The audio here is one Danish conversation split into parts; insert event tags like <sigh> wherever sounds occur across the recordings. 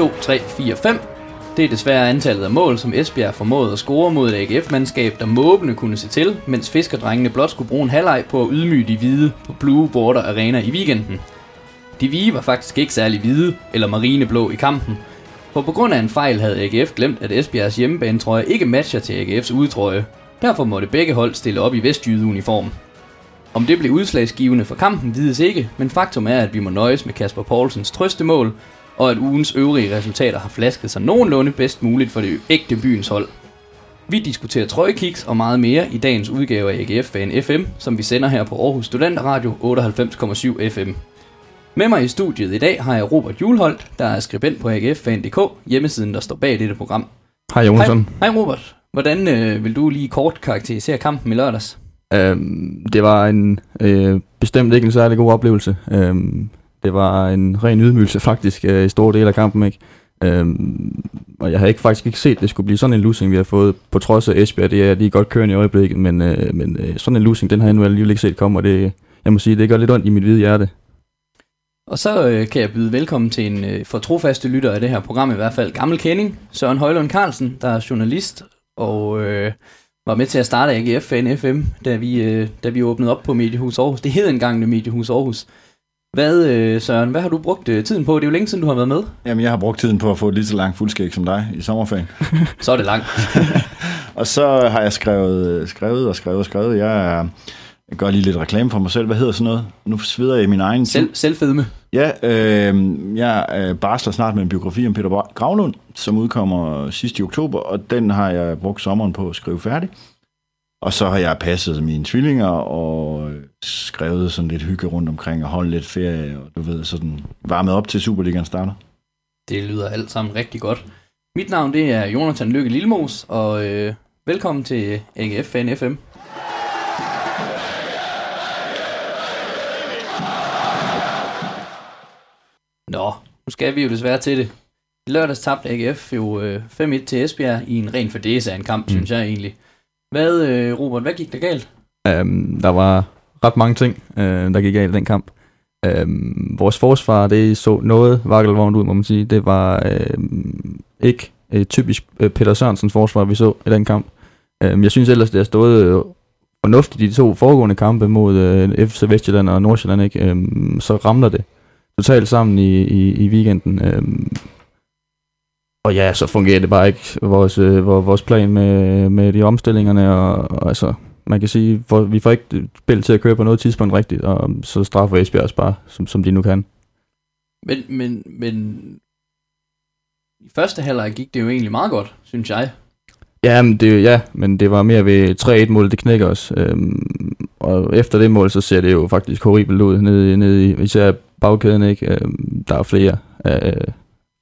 2, 3, 4, 5. Det er desværre antallet af mål, som Esbjerg formåede at score mod et AGF-mandskab, der måbende kunne se til, mens fiskerdrengene blot skulle bruge en halvleg på at ydmyge de hvide på Blue Border Arena i weekenden. De hvide var faktisk ikke særlig hvide eller marineblå i kampen, for på grund af en fejl havde AGF glemt, at Esbjergs hjemmebanetrøje ikke matcher til AGF's udtrøje. Derfor måtte begge hold stille op i vestjyde uniform. Om det blev udslagsgivende for kampen vides ikke, men faktum er, at vi må nøjes med Kasper Poulsens trøstemål, og at ugens øvrige resultater har flasket sig nogenlunde bedst muligt for det ægte byens hold. Vi diskuterer trøjekiks og meget mere i dagens udgave af AGF Fan FM, som vi sender her på Aarhus Studenter Radio 98,7 FM. Med mig i studiet i dag har jeg Robert Julholdt, der er skribent på AGFFan.dk, hjemmesiden, der står bag dette program. Hej Jonsson. Hej, hej Robert. Hvordan øh, vil du lige kort karakterisere kampen i lørdags? Øhm, det var en øh, bestemt ikke en særlig god oplevelse. Øhm, det var en ren ydmygelse faktisk øh, i store dele af kampen. ikke. Øhm, og jeg havde ikke, faktisk ikke set, at det skulle blive sådan en losing, vi har fået, på trods af Esbjerg. Det er lige godt kørende i øjeblikket, men, øh, men øh, sådan en losing, den har jeg nu alligevel ikke set komme, og det, jeg må sige, det gør lidt ondt i mit hvide hjerte. Og så øh, kan jeg byde velkommen til en øh, for trofaste lytter af det her program, i hvert fald gammel kending, Søren Højlund Carlsen, der er journalist og øh, var med til at starte AGF Fan FM, da vi, øh, da vi åbnede op på Mediehus Aarhus. Det hed engang det Mediehus Aarhus. Hvad, øh, Søren, hvad har du brugt øh, tiden på? Det er jo længe siden, du har været med. Jamen, jeg har brugt tiden på at få et lige så langt fuldskæg som dig i sommerferien. <laughs> så er det langt. <laughs> og så har jeg skrevet, skrevet og skrevet og skrevet. Jeg, jeg gør lige lidt reklame for mig selv. Hvad hedder sådan noget? Nu sveder jeg i min egen... Selv, selvfedme. Ja, øh, jeg øh, barsler snart med en biografi om Peter Gravlund, som udkommer sidst i oktober, og den har jeg brugt sommeren på at skrive færdig. Og så har jeg passet mine tvillinger og skrevet sådan lidt hygge rundt omkring og holdt lidt ferie, og du ved, sådan varmet op til Superligaen starter. Det lyder alt sammen rigtig godt. Mit navn det er Jonathan Lykke Lillemos, og øh, velkommen til AGF Fan FM. Nå, nu skal vi jo desværre til det. I lørdags tabte AGF jo øh, 5-1 til Esbjerg i en ren fordæse af en kamp, mm. synes jeg egentlig. Hvad, øh, Robert, hvad gik der galt? Um, der var ret mange ting, uh, der gik galt i den kamp. Um, vores forsvar, det så noget vakkelvogn ud, må man sige. Det var uh, ikke uh, typisk uh, Peter Sørensens forsvar, vi så i den kamp. Um, jeg synes ellers, det har stået fornuftigt i de to foregående kampe mod uh, FC Vestjylland og Nordsjælland. Ikke? Um, så ramler det totalt sammen i, i, i weekenden. Um, og ja, så fungerer det bare ikke, vores, øh, vores plan med, med de omstillingerne, og, og altså, man kan sige, for, vi får ikke spillet til at køre på noget tidspunkt rigtigt, og så straffer Esbjerg os bare, som, som de nu kan. Men, men, men i første halvleg gik det jo egentlig meget godt, synes jeg. Ja, men det, ja, men det var mere ved 3-1-målet, det knækker os. Øhm, og efter det mål, så ser det jo faktisk horribelt ud nede, nede i især bagkæden. Ikke? Øhm, der er flere øh,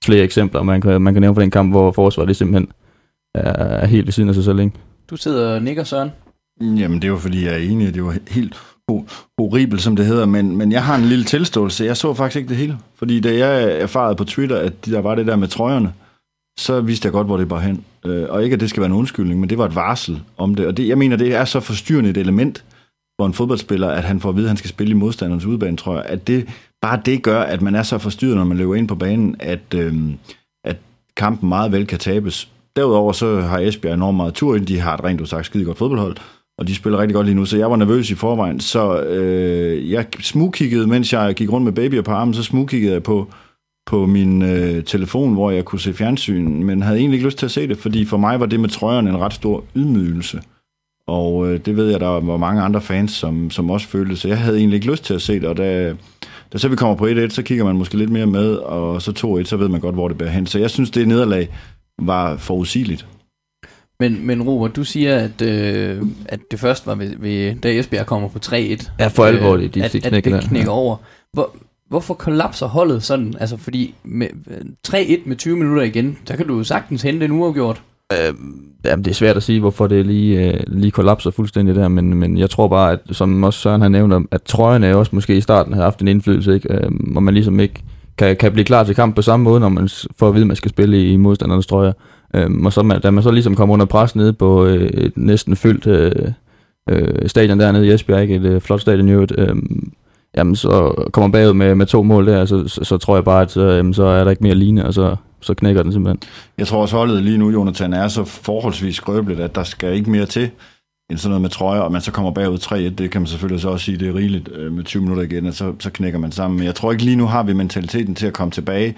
flere eksempler, man kan, man kan nævne for den kamp, hvor forsvaret det simpelthen er helt ved siden af sig selv. Ikke? Du sidder og nikker, Søren. Jamen, det var fordi, jeg er enig, det var helt horribelt, som det hedder, men, men jeg har en lille tilståelse. Jeg så faktisk ikke det hele, fordi da jeg erfarede på Twitter, at der var det der med trøjerne, så vidste jeg godt, hvor det var hen. Øh, og ikke, at det skal være en undskyldning, men det var et varsel om det. Og det, jeg mener, det er så forstyrrende et element for en fodboldspiller, at han får at vide, at han skal spille i modstanderens udbane, tror jeg, at det, bare det gør, at man er så forstyrret, når man løber ind på banen, at, øh, at kampen meget vel kan tabes. Derudover så har Esbjerg enormt meget tur ind. De har et rent udsagt skide godt fodboldhold, og de spiller rigtig godt lige nu, så jeg var nervøs i forvejen. Så øh, jeg smugkiggede, mens jeg gik rundt med babyer på armen, så smugkiggede jeg på, på min øh, telefon, hvor jeg kunne se fjernsyn, men havde egentlig ikke lyst til at se det, fordi for mig var det med trøjerne en ret stor ydmygelse. Og øh, det ved jeg, der var mange andre fans, som, som også følte, så jeg havde egentlig ikke lyst til at se det, og da, da så vi kommer på 1-1, så kigger man måske lidt mere med, og så 2-1, så ved man godt, hvor det bærer hen. Så jeg synes, det nederlag var forudsigeligt. Men, men Robert, du siger, at, øh, at det først var, ved, ved, da Esbjerg kommer på 3-1. Ja, for alvor, øh, de, at, de knækker, at det knækker over. Hvor, hvorfor kollapser holdet sådan? Altså, fordi med 3-1 med 20 minutter igen, der kan du jo sagtens hente en uafgjort. Øh, jamen, det er svært at sige, hvorfor det lige, øh, lige kollapser fuldstændig der, men, men jeg tror bare, at som også Søren har nævnt, at trøjerne også måske i starten har haft en indflydelse, ikke? Øh, og man ligesom ikke kan, kan blive klar til kamp på samme måde, når man får at vide, at man skal spille i, i modstandernes trøjer. Øh, og så man, da man så ligesom kommer under pres nede på øh, et næsten fyldt øh, øh, stadion dernede i Esbjerg, ikke? et øh, flot stadion i øvrigt, øh, jamen så kommer bagud med, med to mål der, så, så, så tror jeg bare, at så, jamen, så er der ikke mere ligne, og så, så knækker den simpelthen. Jeg tror også holdet lige nu, Jonathan, er så forholdsvis skrøbeligt, at der skal ikke mere til end sådan noget med trøjer, og man så kommer bagud 3-1, det kan man selvfølgelig så også sige, det er rigeligt øh, med 20 minutter igen, og så, så knækker man sammen. Men jeg tror ikke lige nu har vi mentaliteten til at komme tilbage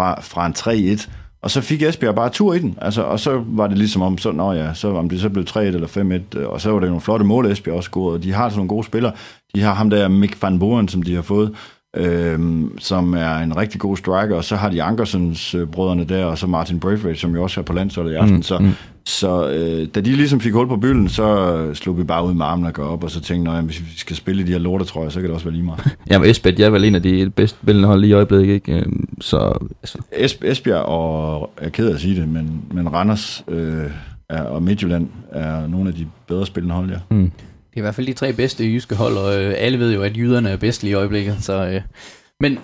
fra, fra en 3-1, og så fik Esbjerg bare tur i den, altså, og så var det ligesom om, så, nå ja, så om det så blev 3-1 eller 5-1, øh, og så var det nogle flotte mål, Esbjerg også scorede, og de har sådan nogle gode spillere. De har ham der Mick van Boren, som de har fået, øhm, som er en rigtig god striker, og så har de Ankersens øh, brødrene der, og så Martin Braithwaite, som jo også er på landsholdet i aften. Mm, så mm. så øh, da de ligesom fik hul på bylden, så slog vi bare ud med armen og gå op, og så tænkte jeg, hvis vi skal spille i de her lorte, tror jeg, så kan det også være lige meget. <laughs> Jamen Esbjerg, jeg er vel en af de bedste spillende hold lige i øjeblikket, ikke? Øhm, Så, altså, Es- Esbjerg og, jeg er ked af at sige det, men, men Randers øh, er, og Midtjylland er nogle af de bedre spillende hold, ja. mm. Det er i hvert fald de tre bedste jyske hold, og øh, alle ved jo, at jyderne er bedst lige i øjeblikket. Så, øh. Men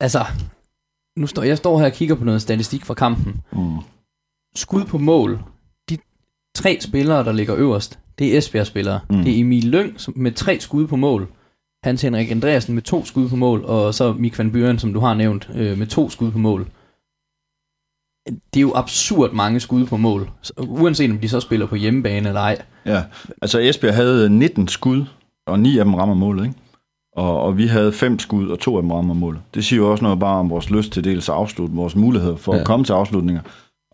altså, nu står, jeg står her og kigger på noget statistik fra kampen. Mm. Skud på mål. De tre spillere, der ligger øverst, det er Esbjerg-spillere. Mm. Det er Emil Lyng som, med tre skud på mål. Hans Henrik Andreasen med to skud på mål, og så Mik van Buren, som du har nævnt, øh, med to skud på mål. Det er jo absurd mange skud på mål, uanset om de så spiller på hjemmebane eller ej. Ja, altså Esbjerg havde 19 skud, og 9 af dem rammer målet, ikke? Og, og vi havde fem skud, og to af dem rammer målet. Det siger jo også noget bare om vores lyst til dels at afslutte, vores mulighed for ja. At komme til afslutninger,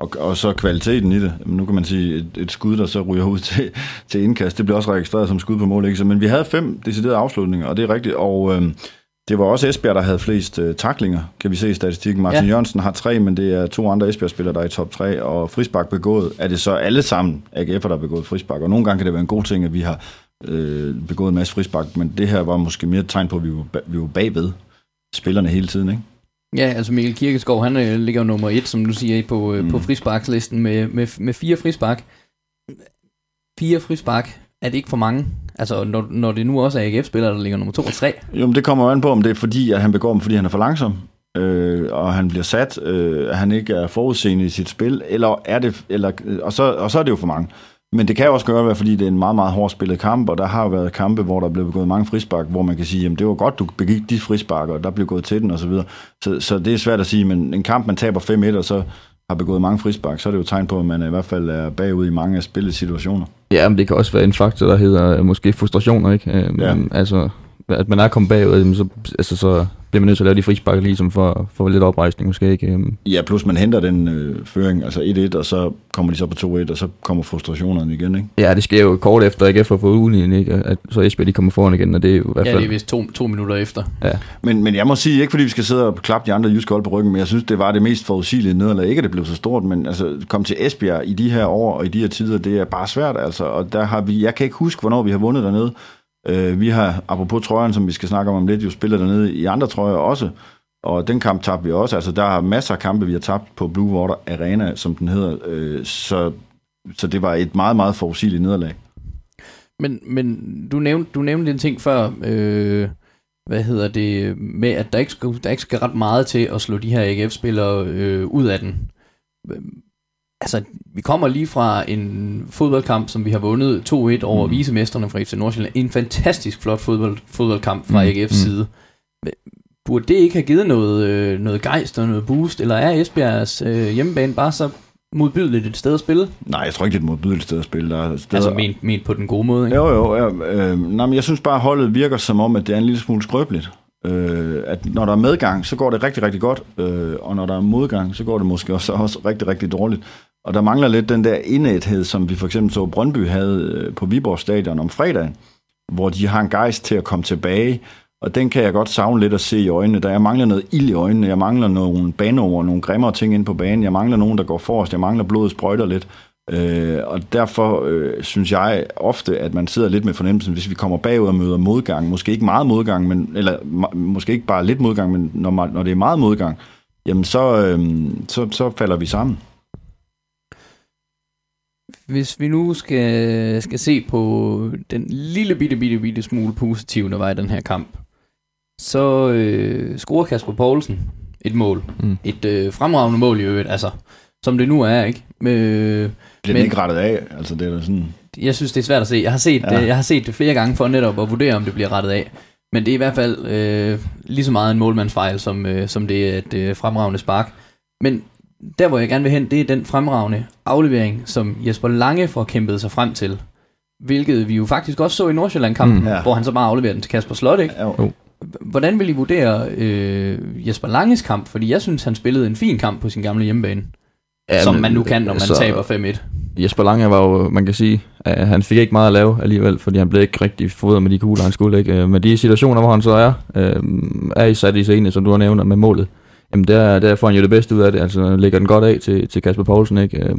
og, og så kvaliteten i det. Men Nu kan man sige, et, et skud, der så ryger ud <laughs> til, til indkast, det bliver også registreret som skud på mål, ikke? Så, men vi havde fem deciderede afslutninger, og det er rigtigt, og øhm, det var også Esbjerg, der havde flest øh, taklinger, kan vi se i statistikken. Martin ja. Jørgensen har tre, men det er to andre Esbjerg-spillere, der er i top 3, og frisbak begået. Er det så alle sammen AGF'er, der har begået frisbak? Og nogle gange kan det være en god ting, at vi har øh, begået en masse frisbak, men det her var måske mere et tegn på, at vi var, vi var bagved spillerne hele tiden, ikke? Ja, altså Mikkel Kirkeskov, han øh, ligger nummer et, som du siger, på, øh, Mm. mm. på frisparkslisten med, med, med fire frispark. Fire frispark, er det ikke for mange? Altså, når, når det nu også er AGF-spillere, der ligger nummer 2 og 3. Jo, men det kommer jo an på, om det er fordi, at han begår dem, fordi han er for langsom, øh, og han bliver sat, øh, at han ikke er forudseende i sit spil, eller er det, eller, og, så, og så er det jo for mange. Men det kan jo også gøre, være, fordi det er en meget, meget hårdt spillet kamp, og der har jo været kampe, hvor der er blevet begået mange frispark, hvor man kan sige, jamen det var godt, du begik de frispark, og der blev gået til den, og så videre. Så, så det er svært at sige, men en kamp, man taber 5-1, og så har begået mange frispark, så er det jo et tegn på, at man i hvert fald er bagud i mange af spillets situationer. Ja, men det kan også være en faktor, der hedder øh, måske frustrationer, ikke? Øhm, Ja. Altså, at man er kommet bagud, så, altså, så bliver man nødt til at lave de frisparker ligesom for, for lidt oprejsning måske, ikke? Øhm, Ja, plus man henter den øh, føring, altså 1-1, og så kommer de så på 2-1, og så kommer frustrationerne igen, ikke? Ja, det sker jo kort efter, ikke? For at få udlignet, ikke? At, så Esbjerg, de kommer foran igen, og det er jo i hvert Ja, fald... det er vist to, to minutter efter. ja. Men, men jeg må sige, ikke fordi vi skal sidde og klappe de andre jyske hold på ryggen, men jeg synes, det var det mest forudsigelige nederlag. Ikke at det blev så stort, men altså, kom til Esbjerg i de her år og i de her tider, det er bare svært, altså. Og der har vi, jeg kan ikke huske, hvornår vi har vundet dernede. Øh, vi har, apropos trøjen, som vi skal snakke om om lidt, jo spillet dernede i andre trøjer også. Og den kamp tabte vi også. Altså, der er masser af kampe, vi har tabt på Blue Water Arena, som den hedder. Øh, så, så det var et meget, meget forudsigeligt nederlag. Men, men du, nævnte, du nævnte en ting før, øh, hvad hedder det, med at der ikke, skal, der ikke skal ret meget til at slå de her AGF-spillere øh, ud af den. Altså, vi kommer lige fra en fodboldkamp, som vi har vundet 2-1 over Mm. visemesterne fra FC Nordsjælland. En fantastisk flot fodbold, fodboldkamp fra Mm. AGF's mm. side. Burde det ikke have givet noget, øh, noget gejst og noget boost, eller er Esbjergs øh, hjemmebane bare så modbydeligt et sted at spille? Nej, jeg tror ikke, det er et modbydeligt sted at spille. Der er steder, Altså ment, ment på den gode måde, ikke? Jo, jo. Ja, øh, nej, men jeg synes bare, at holdet virker som om, at det er en lille smule skrøbeligt. Øh, at når der er medgang, så går det rigtig, rigtig godt. Øh, og når der er modgang, så går det måske også, <laughs> også rigtig, rigtig dårligt. Og der mangler lidt den der indæthed, som vi for eksempel så Brøndby havde øh, på Viborg Stadion om fredagen, hvor de har en gejst til at komme tilbage. Og den kan jeg godt savne lidt at se i øjnene. Der jeg mangler noget ild i øjnene. Jeg mangler nogle banord, nogle grimmere ting ind på banen. Jeg mangler nogen, der går forrest. Jeg mangler blodet sprøjter lidt. Øh, og derfor øh, synes jeg ofte, at man sidder lidt med fornemmelsen, hvis vi kommer bagud og møder modgang, måske ikke meget modgang, men, eller ma- måske ikke bare lidt modgang, men når, man, når det er meget modgang, jamen så, øh, så, så falder vi sammen. Hvis vi nu skal, skal se på den lille bitte, bitte, bitte smule positive, der var i den her kamp, så øh, scorer Kasper Poulsen et mål. Mm. Et øh, fremragende mål i øvrigt, altså, som det nu er, ikke? Øh, Bliver Men- den ikke rettet af? Altså det er da sådan... jeg synes, det er svært at se. Jeg har set, Ja. det, jeg har set det flere gange for netop at vurdere, om det bliver rettet af. Men det er i hvert fald øh, lige så meget en målmandsfejl, som, øh, som det er et øh, fremragende spark. Men der, hvor jeg gerne vil hen, det er den fremragende aflevering, som Jesper Lange får kæmpet sig frem til. Hvilket vi jo faktisk også så i Nordsjælland-kampen, Mm. Ja. hvor han så bare afleverer den til Kasper Slot, ikke? Jo. Hvordan vil I vurdere øh, Jesper Langes kamp? Fordi jeg synes, han spillede en fin kamp på sin gamle hjemmebane. Ja, som man nu kan, når man altså, taber 5-1. Jesper Lange var jo, man kan sige, at han fik ikke meget at lave alligevel, fordi han blev ikke rigtig fodret med de kugler, han skulle ikke. Øh, Men de situationer, hvor han så er, øh, er i sat i scene, som du har nævnt med målet, jamen der, der får han jo det bedste ud af det, altså lægger den godt af til, til Kasper Poulsen, ikke? Øh,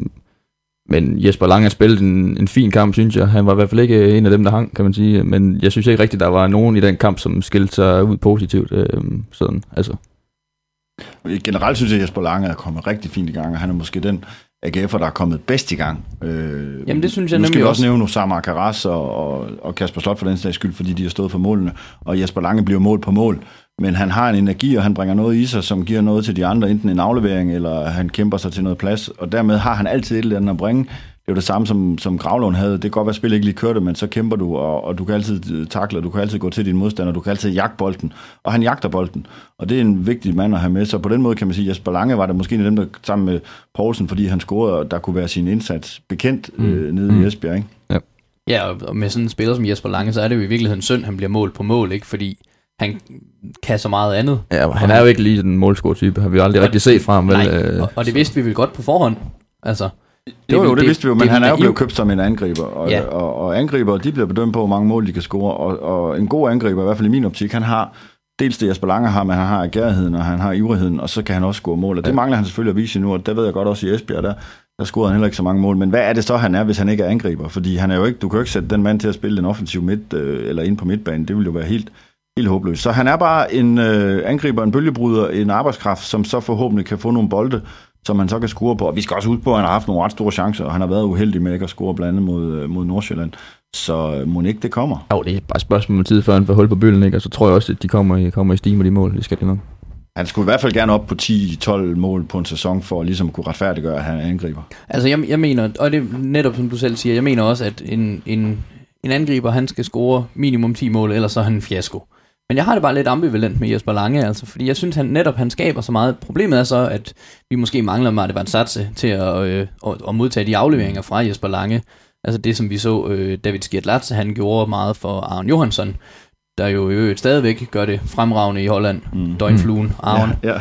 Men Jesper Lange har spillet en, en fin kamp, synes jeg. Han var i hvert fald ikke en af dem, der hang, kan man sige. Men jeg synes ikke rigtigt, der var nogen i den kamp, som skilte sig ud positivt. Øh, sådan, altså. Generelt synes jeg, at Jesper Lange er kommet rigtig fint i gang, og han er måske den AGF'er, der er kommet bedst i gang. Øh, Jamen, det synes jeg nu skal vi også også. nævne Osama Karas og, og, og Kasper Slot for den sags skyld, fordi de har stået for målene, og Jesper Lange bliver mål på mål. Men han har en energi, og han bringer noget i sig, som giver noget til de andre, enten en aflevering, eller han kæmper sig til noget plads, og dermed har han altid et eller andet at bringe. Det er jo det samme, som, som Gravlund havde. Det kan godt være, at spillet ikke lige kørte, men så kæmper du, og, og du kan altid øh, takle, du kan altid gå til din modstander, du kan altid jagte bolden, og han jagter bolden. Og det er en vigtig mand at have med, så på den måde kan man sige, at Jesper Lange var det måske en af dem, der sammen med Poulsen, fordi han scorede, og der kunne være sin indsats bekendt mm. øh, nede Mm. i Esbjerg. Ikke? Ja, og og med sådan en spiller som Jesper Lange, så er det jo i virkeligheden synd, han bliver mål på mål, ikke? Fordi han kan så meget andet. Ja, han er jo ikke lige den målscore-type, har vi aldrig rigtig set fra ham. Vel? Nej, Øh, og, og det vidste vi vel godt på forhånd. Altså, jo, jo, det, det vidste vi jo, men det han er jo blevet købt som en angriber, og, Ja. og, og angriber, de bliver bedømt på, hvor mange mål de kan score, og, og en god angriber, i hvert fald i min optik, han har dels det Jesper Lange har, men han har agerigheden, og han har ivrigheden, og så kan han også score mål, og det Ja. mangler han selvfølgelig at vise nu, og der ved jeg godt også i Esbjerg, der, der scorede han heller ikke så mange mål, men hvad er det så, han er, hvis han ikke er angriber? Fordi han er jo ikke, du kan jo ikke sætte den mand til at spille en offensiv midt, øh, eller ind på midtbanen, det vil jo være helt, helt håbløst. Så han er bare en øh, angriber, en bølgebryder, en arbejdskraft, som så forhåbentlig kan få nogle bolde, som man så kan score på. Og vi skal også huske på, at han har haft nogle ret store chancer, og han har været uheldig med ikke at score blandt andet mod, øh, mod Nordsjælland. Så øh, må ikke det kommer. jo, det er bare et spørgsmål om tid, før han får hul på bølgen, ikke? og så tror jeg også, at de kommer i, kommer i stime med de mål, det skal de nok. Han skulle i hvert fald gerne op på 10-12 mål på en sæson, for at ligesom kunne retfærdiggøre, at han er angriber. Altså, jeg, jeg mener, og det er netop som du selv siger, jeg mener også, at en, en, en angriber, han skal score minimum 10 mål, ellers så er han en fiasko. Men jeg har det bare lidt ambivalent med Jesper Lange, altså, fordi jeg synes, han netop han skaber så meget. Problemet er så, at vi måske mangler Martin Satse til at, øh, at, at modtage de afleveringer fra Jesper Lange. Altså det, som vi så øh, David Skjertlatse, han gjorde meget for Arne Johansson, der jo øvrigt stadigvæk gør det fremragende i Holland. Mm. Døgnfluen, Arne. Ja,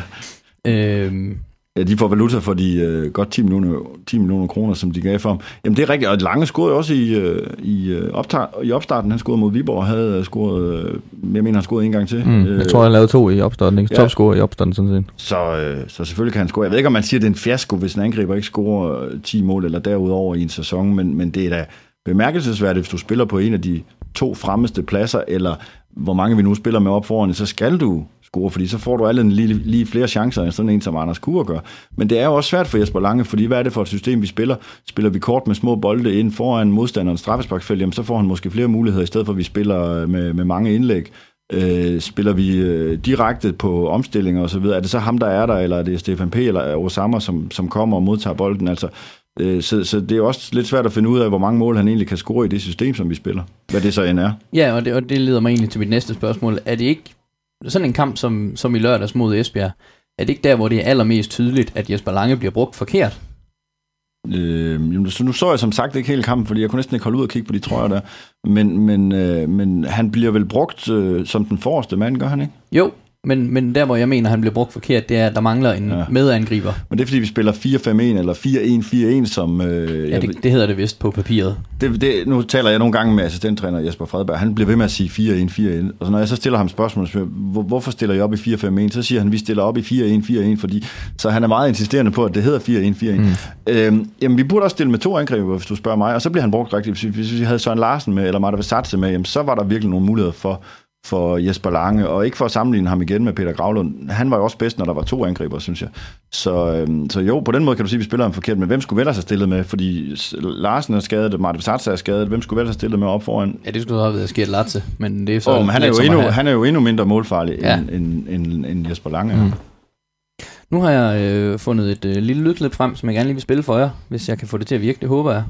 ja. Øhm, de får valuta for de øh, godt 10 millioner, 10 millioner kroner, som de gav for ham. Jamen det er rigtigt, og Lange scorede også i, øh, i, øh, optag, i opstarten. Han scorede mod Viborg og havde øh, scoret, øh, jeg mener han scorede en gang til. Mm. Jeg tror, han lavede to i opstarten, ikke? ja. Topscore i opstarten, sådan set. Så, øh, så selvfølgelig kan han score. Jeg ved ikke, om man siger, at det er en fiasko, hvis en angriber ikke scorer øh, 10 mål eller derudover i en sæson, men, men det er da bemærkelsesværdigt, hvis du spiller på en af de to fremmeste pladser, eller hvor mange vi nu spiller med op foran, så skal du score, fordi så får du alle lige, lige flere chancer, end sådan en som Anders Kure gør. Men det er jo også svært for Jesper Lange, fordi hvad er det for et system, vi spiller? Spiller vi kort med små bolde ind foran modstanderens straffesparksfelt, jamen så får han måske flere muligheder, i stedet for at vi spiller øh, med, med mange indlæg. Øh, spiller vi øh, direkte på omstillinger og så videre? Er det så ham, der er der, eller er det Stefan P. eller Osama, som, som kommer og modtager bolden? Altså, øh, så, så det er også lidt svært at finde ud af, hvor mange mål han egentlig kan score i det system, som vi spiller. Hvad det så end er. Ja, og det, og det leder mig egentlig til mit næste spørgsmål. Er det ikke sådan en kamp som, som i lørdags mod Esbjerg, er det ikke der, hvor det er allermest tydeligt, at Jesper Lange bliver brugt forkert? Øh, jamen, så nu så jeg som sagt ikke hele kampen, fordi jeg kunne næsten ikke holde ud og kigge på de trøjer der. Men, men, øh, men han bliver vel brugt øh, som den forreste mand, gør han ikke? Jo, men, men der, hvor jeg mener, han bliver brugt forkert, det er, at der mangler en ja. Medangriber. Men det er fordi, vi spiller 4-5-1 eller 4-1-4-1, som... Øh, Ja, jeg, det, det hedder det vist på papiret. det, det, nu taler jeg nogle gange med assistenttræner Jesper Fredberg. Han bliver ved med at sige 4-1-4-1. Og så når jeg så stiller ham spørgsmål, jeg, hvor, hvorfor stiller I op i 4-5-1? Så siger han, vi stiller op i 4-1-4-1, fordi så han er meget insisterende på, at det hedder 4-1-4-1. Mm. Øhm, jamen, vi burde også stille med to angriber, hvis du spørger mig. Og så bliver han brugt rigtigt. Hvis, hvis vi havde Søren Larsen med, eller Marta Versatse med, jamen, så var der virkelig nogle muligheder for, for Jesper Lange, og ikke for at sammenligne ham igen med Peter Gravlund. Han var jo også bedst, når der var to angriber, synes jeg. Så, øhm, så jo, på den måde kan du sige, at vi spiller ham forkert, men hvem skulle ellers have stillet med? Fordi Larsen er skadet, Martin Versatse er skadet, hvem skulle ellers have stillet med op foran? Ja, det skulle have været skidt Latze, men det er så... Oh, men han, er jo endnu, have- han er jo endnu mindre målfarlig Ja. end, end, end, end Jesper Lange. Mm. Nu har jeg øh, fundet et øh, lille lydklip frem, som jeg gerne lige vil spille for jer, hvis jeg kan få det til at virke. Det håber jeg.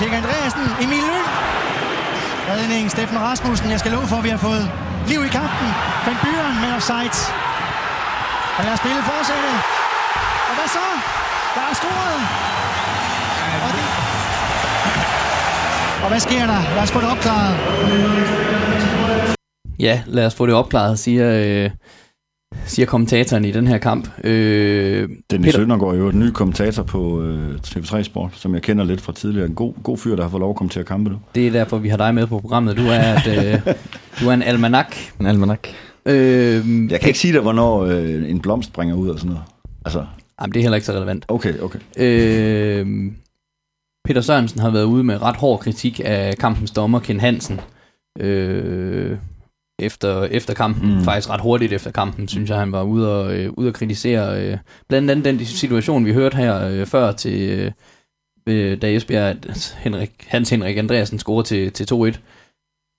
Lyng. Redning. Steffen Rasmussen, jeg skal love for, at vi har fået liv i kampen. Van Byren med offside. Og lad spillet spille fortsætte. Og hvad så? Der er scoret. Og, det... og hvad sker der? Lad os få det opklaret. Ja, lad os få det opklaret, siger, øh, siger kommentatoren i den her kamp. Øh, Dennis Peter- Søndergaard er jo en ny kommentator på øh, TV3 Sport, som jeg kender lidt fra tidligere. En god, god fyr, der har fået lov at komme til at kampe nu. det er derfor, vi har dig med på programmet. Du er, at, øh, <laughs> du er en almanak. En almanak. Øh, Jeg kan ikke sige dig, hvornår øh, en blomst springer ud og sådan noget. Altså, Jamen, det er heller ikke så relevant. okay, okay. Øh, Peter Sørensen har været ude med ret hård kritik af kampens dommer, Ken Hansen. Øh, efter, efter kampen, Mm. faktisk ret hurtigt efter kampen, synes jeg, han var ude og, øh, ude og kritisere øh, blandt andet den situation, vi hørte her øh, før til, øh, da Esbjerg, Henrik, Hans Henrik Andreasen scorede til, til 2-1.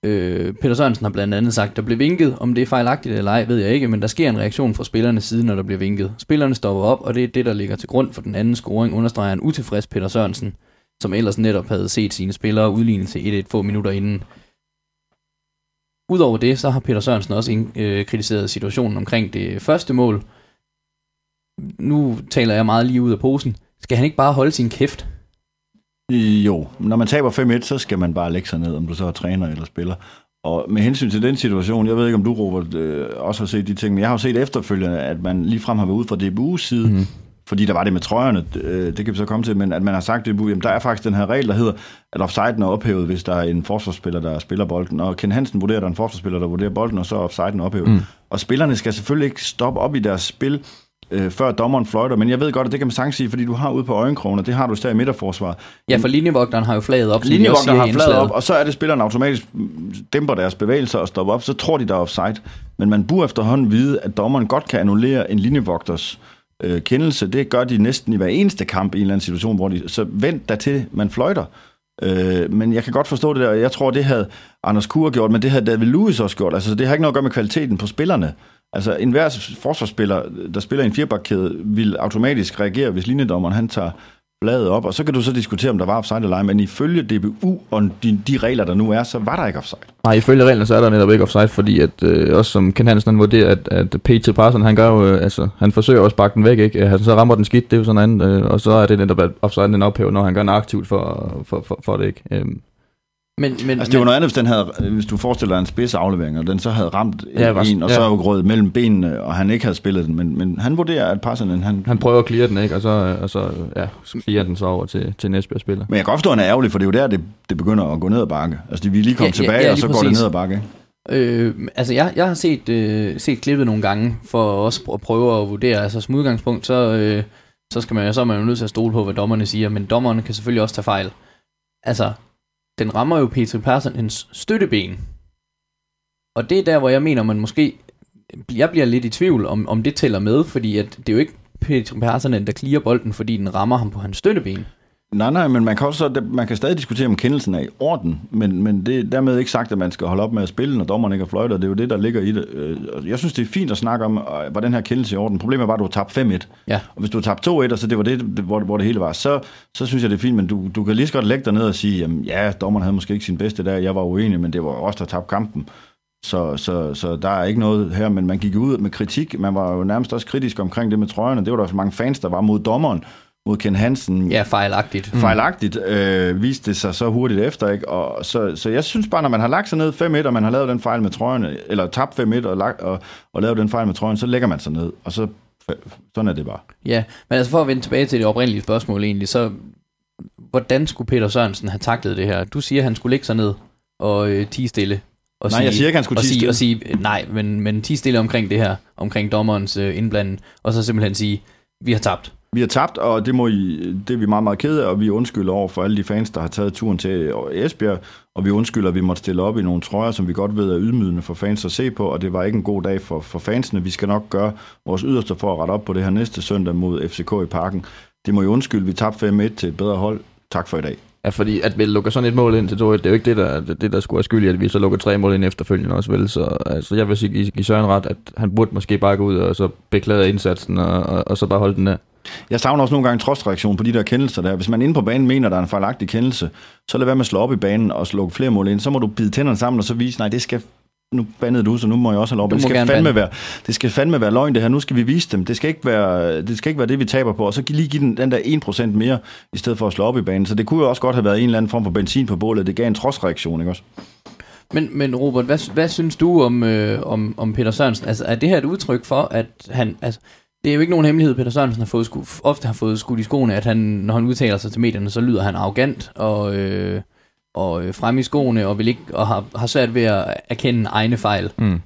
Øh, Peter Sørensen har blandt andet sagt, der blev vinket, om det er fejlagtigt eller ej, ved jeg ikke, men der sker en reaktion fra spillernes side, når der bliver vinket. Spillerne stopper op, og det er det, der ligger til grund for den anden scoring, understreger en utilfreds Peter Sørensen, som ellers netop havde set sine spillere udligne til 1-1 få minutter inden. Udover det, så har Peter Sørensen også ind, øh, kritiseret situationen omkring det første mål. Nu taler jeg meget lige ud af posen. Skal han ikke bare holde sin kæft? Jo, når man taber 5-1, så skal man bare lægge sig ned, om du så er træner eller spiller. Og med hensyn til den situation, jeg ved ikke, om du, Robert, øh, også har set de ting, men jeg har jo set efterfølgende, at man ligefrem har været ude fra DBU's side, mm. Fordi der var det med trøjerne, øh, det kan vi så komme til, men at man har sagt, at jamen, der er faktisk den her regel, der hedder, at offsiden er ophævet, hvis der er en forsvarsspiller, der spiller bolden. Og Ken Hansen vurderer, at der er en forsvarsspiller, der vurderer bolden, og så er offsiden ophævet. Mm. Og spillerne skal selvfølgelig ikke stoppe op i deres spil, øh, før dommeren fløjter, men jeg ved godt, at det kan man sagtens sige, fordi du har ude på øjenkrogen, og det har du stadig i midterforsvar. Ja, for linjevogteren har jo flaget op, som de også Linjevogter siger har indslaget. op, og så er det, spillerne automatisk dæmper deres bevægelser og stopper op, så tror de, der er offside. Men man burde efterhånden vide, at dommeren godt kan annullere en linjevogters øh, Øh, kendelse. Det gør de næsten i hver eneste kamp i en eller anden situation, hvor de... Så vent der til, man fløjter. Øh, men jeg kan godt forstå det der, og jeg tror, det havde Anders Kur gjort, men det havde David Lewis også gjort. Altså, det har ikke noget at gøre med kvaliteten på spillerne. Altså, enhver forsvarsspiller, der spiller i en firebakkæde, vil automatisk reagere, hvis linjedommeren han tager bladet op, og så kan du så diskutere, om der var offside eller ej, men ifølge DBU og de, de regler, der nu er, så var der ikke offside. Nej, ifølge reglerne, så er der netop ikke offside, fordi at, øh, også som Ken Hansen han vurderer, at, at P.T. Parson, han gør jo, øh, altså, han forsøger også at bakke den væk, ikke? Altså, så rammer den skidt, det er jo sådan andet, øh, og så er det netop, at offside den ophæver, når han gør den aktivt for, for, for, for det, ikke? Øh, men, men, Altså, det var noget andet, hvis, den havde, hvis du forestiller dig en spidsaflevering, og den så havde ramt Ja, ja, var- en, og ja. så jo gået mellem benene, og han ikke havde spillet den, men, men han vurderer, at Parsonen, han... han prøver at clear den, ikke? Og så, øh, og så ja, så clear den så over til, til næste spiller. Men jeg kan godt forstå, at han er ærgerlig, for det er jo der, det, det begynder at gå ned ad bakke. Altså, vi er lige kommet Ja, ja, tilbage, ja, og lige så går det præcis. ned ad bakke. Øh, altså, jeg, jeg har set, øh, set klippet nogle gange, for også at prøve at vurdere. Altså, som udgangspunkt, så, øh, så, skal man, så er man jo nødt til at stole på, hvad dommerne siger, men dommerne kan selvfølgelig også tage fejl. Altså, den rammer jo Peter Persons støtteben. Og det er der, hvor jeg mener, man måske... Jeg bliver lidt i tvivl, om, om det tæller med, fordi at det er jo ikke Peter Persson, der clear bolden, fordi den rammer ham på hans støtteben. Nej, nej, men man kan, også, så- man kan stadig diskutere, om kendelsen er i orden, men, men det er dermed ikke sagt, at man skal holde op med at spille, når dommeren ikke har fløjtet. Det er jo det, der ligger i det. Øh, Jeg synes, det er fint at snakke om, øh, var den her kendelse i orden. Problemet er bare, at du har tabt 5-1. Ja. Og hvis du har tabt 2-1, og så det var det, hvor, hvor det hele var, så, så synes jeg, det er fint, men du, du kan lige så godt lægge dig ned og sige, jamen, ja, dommeren havde måske ikke sin bedste dag, jeg var uenig, men det var os, der tabte kampen. Så, så, så der er ikke noget her, men man gik ud med kritik. Man var jo nærmest også kritisk omkring det med trøjerne. Det var der så mange fans, der var mod dommeren, mod Ken Hansen, Ja, fejlagtigt. mm. fejlagtigt øh, viste det sig så hurtigt efter. Ikke? Og så, så jeg synes bare, når man har lagt sig ned 5-1, og man har lavet den fejl med trøjerne, eller tabt 5-1 og, lagt, og, og lavet den fejl med trøjen, så lægger man sig ned. Og så sådan er det bare. Ja, men altså for at vende tilbage til det oprindelige spørgsmål egentlig, så hvordan skulle Peter Sørensen have taklet det her? Du siger, at han skulle lægge sig ned og øh, tige stille. Og Nej, jeg siger ikke, han skulle og sige, og sige, nej, men, men tige stille omkring det her, omkring dommerens øh, indblanden, og så simpelthen sige, vi har tabt. Vi har tabt, og det, må I, det er vi meget, meget kede af, og vi undskylder over for alle de fans, der har taget turen til Esbjerg, og vi undskylder, at vi måtte stille op i nogle trøjer, som vi godt ved er ydmygende for fans at se på, og det var ikke en god dag for, for fansene. Vi skal nok gøre vores yderste for at rette op på det her næste søndag mod FCK i parken. Det må I undskylde, vi tabte 5-1 til et bedre hold. Tak for i dag. Ja, fordi at vi lukker sådan et mål ind til 2-1, det er jo ikke det, der, det, der skulle have skyld i, at vi så lukker tre mål ind efterfølgende også, vel? Så altså, jeg vil sige, give, give Søren ret, at han burde måske bare gå ud og så beklage indsatsen, og, og, og så bare holde den der. Jeg savner også nogle gange trodsreaktion på de der kendelser der. Hvis man inde på banen mener, der er en fejlagtig kendelse, så lad være med at slå op i banen og slukke flere mål ind. Så må du bide tænderne sammen og så vise, nej, det skal nu bandede du, så nu må jeg også have lov. Det skal, fandme bande. være, det skal fandme være løgn, det her. Nu skal vi vise dem. Det skal ikke være det, skal ikke være det vi taber på. Og så lige give den, den der 1% mere, i stedet for at slå op i banen. Så det kunne jo også godt have været en eller anden form for benzin på bålet. Det gav en trodsreaktion, ikke også? Men, men Robert, hvad, hvad synes du om, øh, om, om Peter Sørensen? Altså, er det her et udtryk for, at han... Altså, det er jo ikke nogen hemmelighed, Peter Sørensen har fået sku, ofte har fået skudt i skoene, at han, når han udtaler sig til medierne, så lyder han arrogant og, øh, og øh, frem i skoene, og, vil ikke, og har, har svært ved at erkende egne fejl. Mm.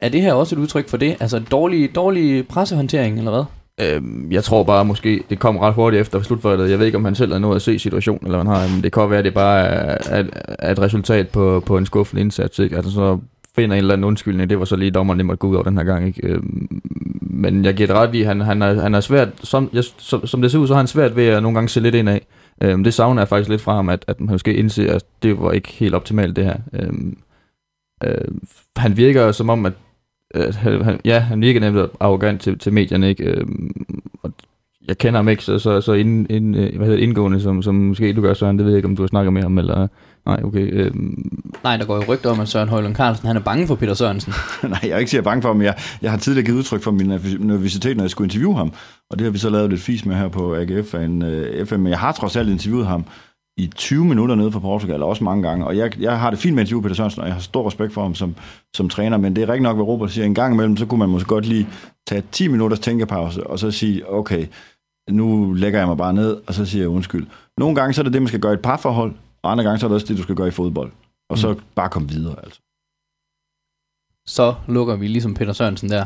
Er det her også et udtryk for det? Altså dårlig, dårlig pressehåndtering, eller hvad? Øhm, jeg tror bare måske, det kom ret hurtigt efter slutfaldet. Jeg ved ikke, om han selv har nået at se situationen, eller hvad han har. Men det kan være, at det bare er, er et resultat på, på en skuffende indsats. Ikke? Altså så finder en eller anden undskyldning. Det var så lige dommeren, der måtte gå ud over den her gang. Ikke? Øhm, men jeg giver det ret i, han, han, er, han er svært, som, jeg, som, som det ser ud, så har han svært ved at nogle gange se lidt ind af. Øhm, det savner jeg faktisk lidt fra ham, at, at man måske indser, at det var ikke helt optimalt det her. Øhm, øh, han virker som om, at at han, ja, han virker nemlig arrogant til, til medierne, ikke? Øhm, og jeg kender ham ikke så, så, så ind, ind, øh, hvad hedder, det, indgående, som, som måske du gør, Søren. Det ved jeg ikke, om du har snakket med ham, eller... Nej, okay. Øhm, Nej, der går jo rygter om, at Søren Højlund Carlsen han er bange for Peter Sørensen. <laughs> Nej, jeg er ikke siger bange for ham. Jeg, jeg har tidligere givet udtryk for min nerv- nervøsitet, når jeg skulle interviewe ham. Og det har vi så lavet lidt fis med her på AGF af en uh, FM. Men jeg har trods alt interviewet ham i 20 minutter nede fra Portugal, også mange gange. Og jeg, jeg har det fint med at interviewe Peter Sørensen, og jeg har stor respekt for ham som, som træner. Men det er rigtig nok, hvad Robert siger. En gang imellem, så kunne man måske godt lige tage 10 minutters tænkepause, og så sige, okay, nu lægger jeg mig bare ned, og så siger jeg undskyld. Nogle gange så er det det, man skal gøre i et parforhold, og andre gange så er det også det, du skal gøre i fodbold. Og så bare komme videre, altså. så lukker vi ligesom Peter Sørensen der.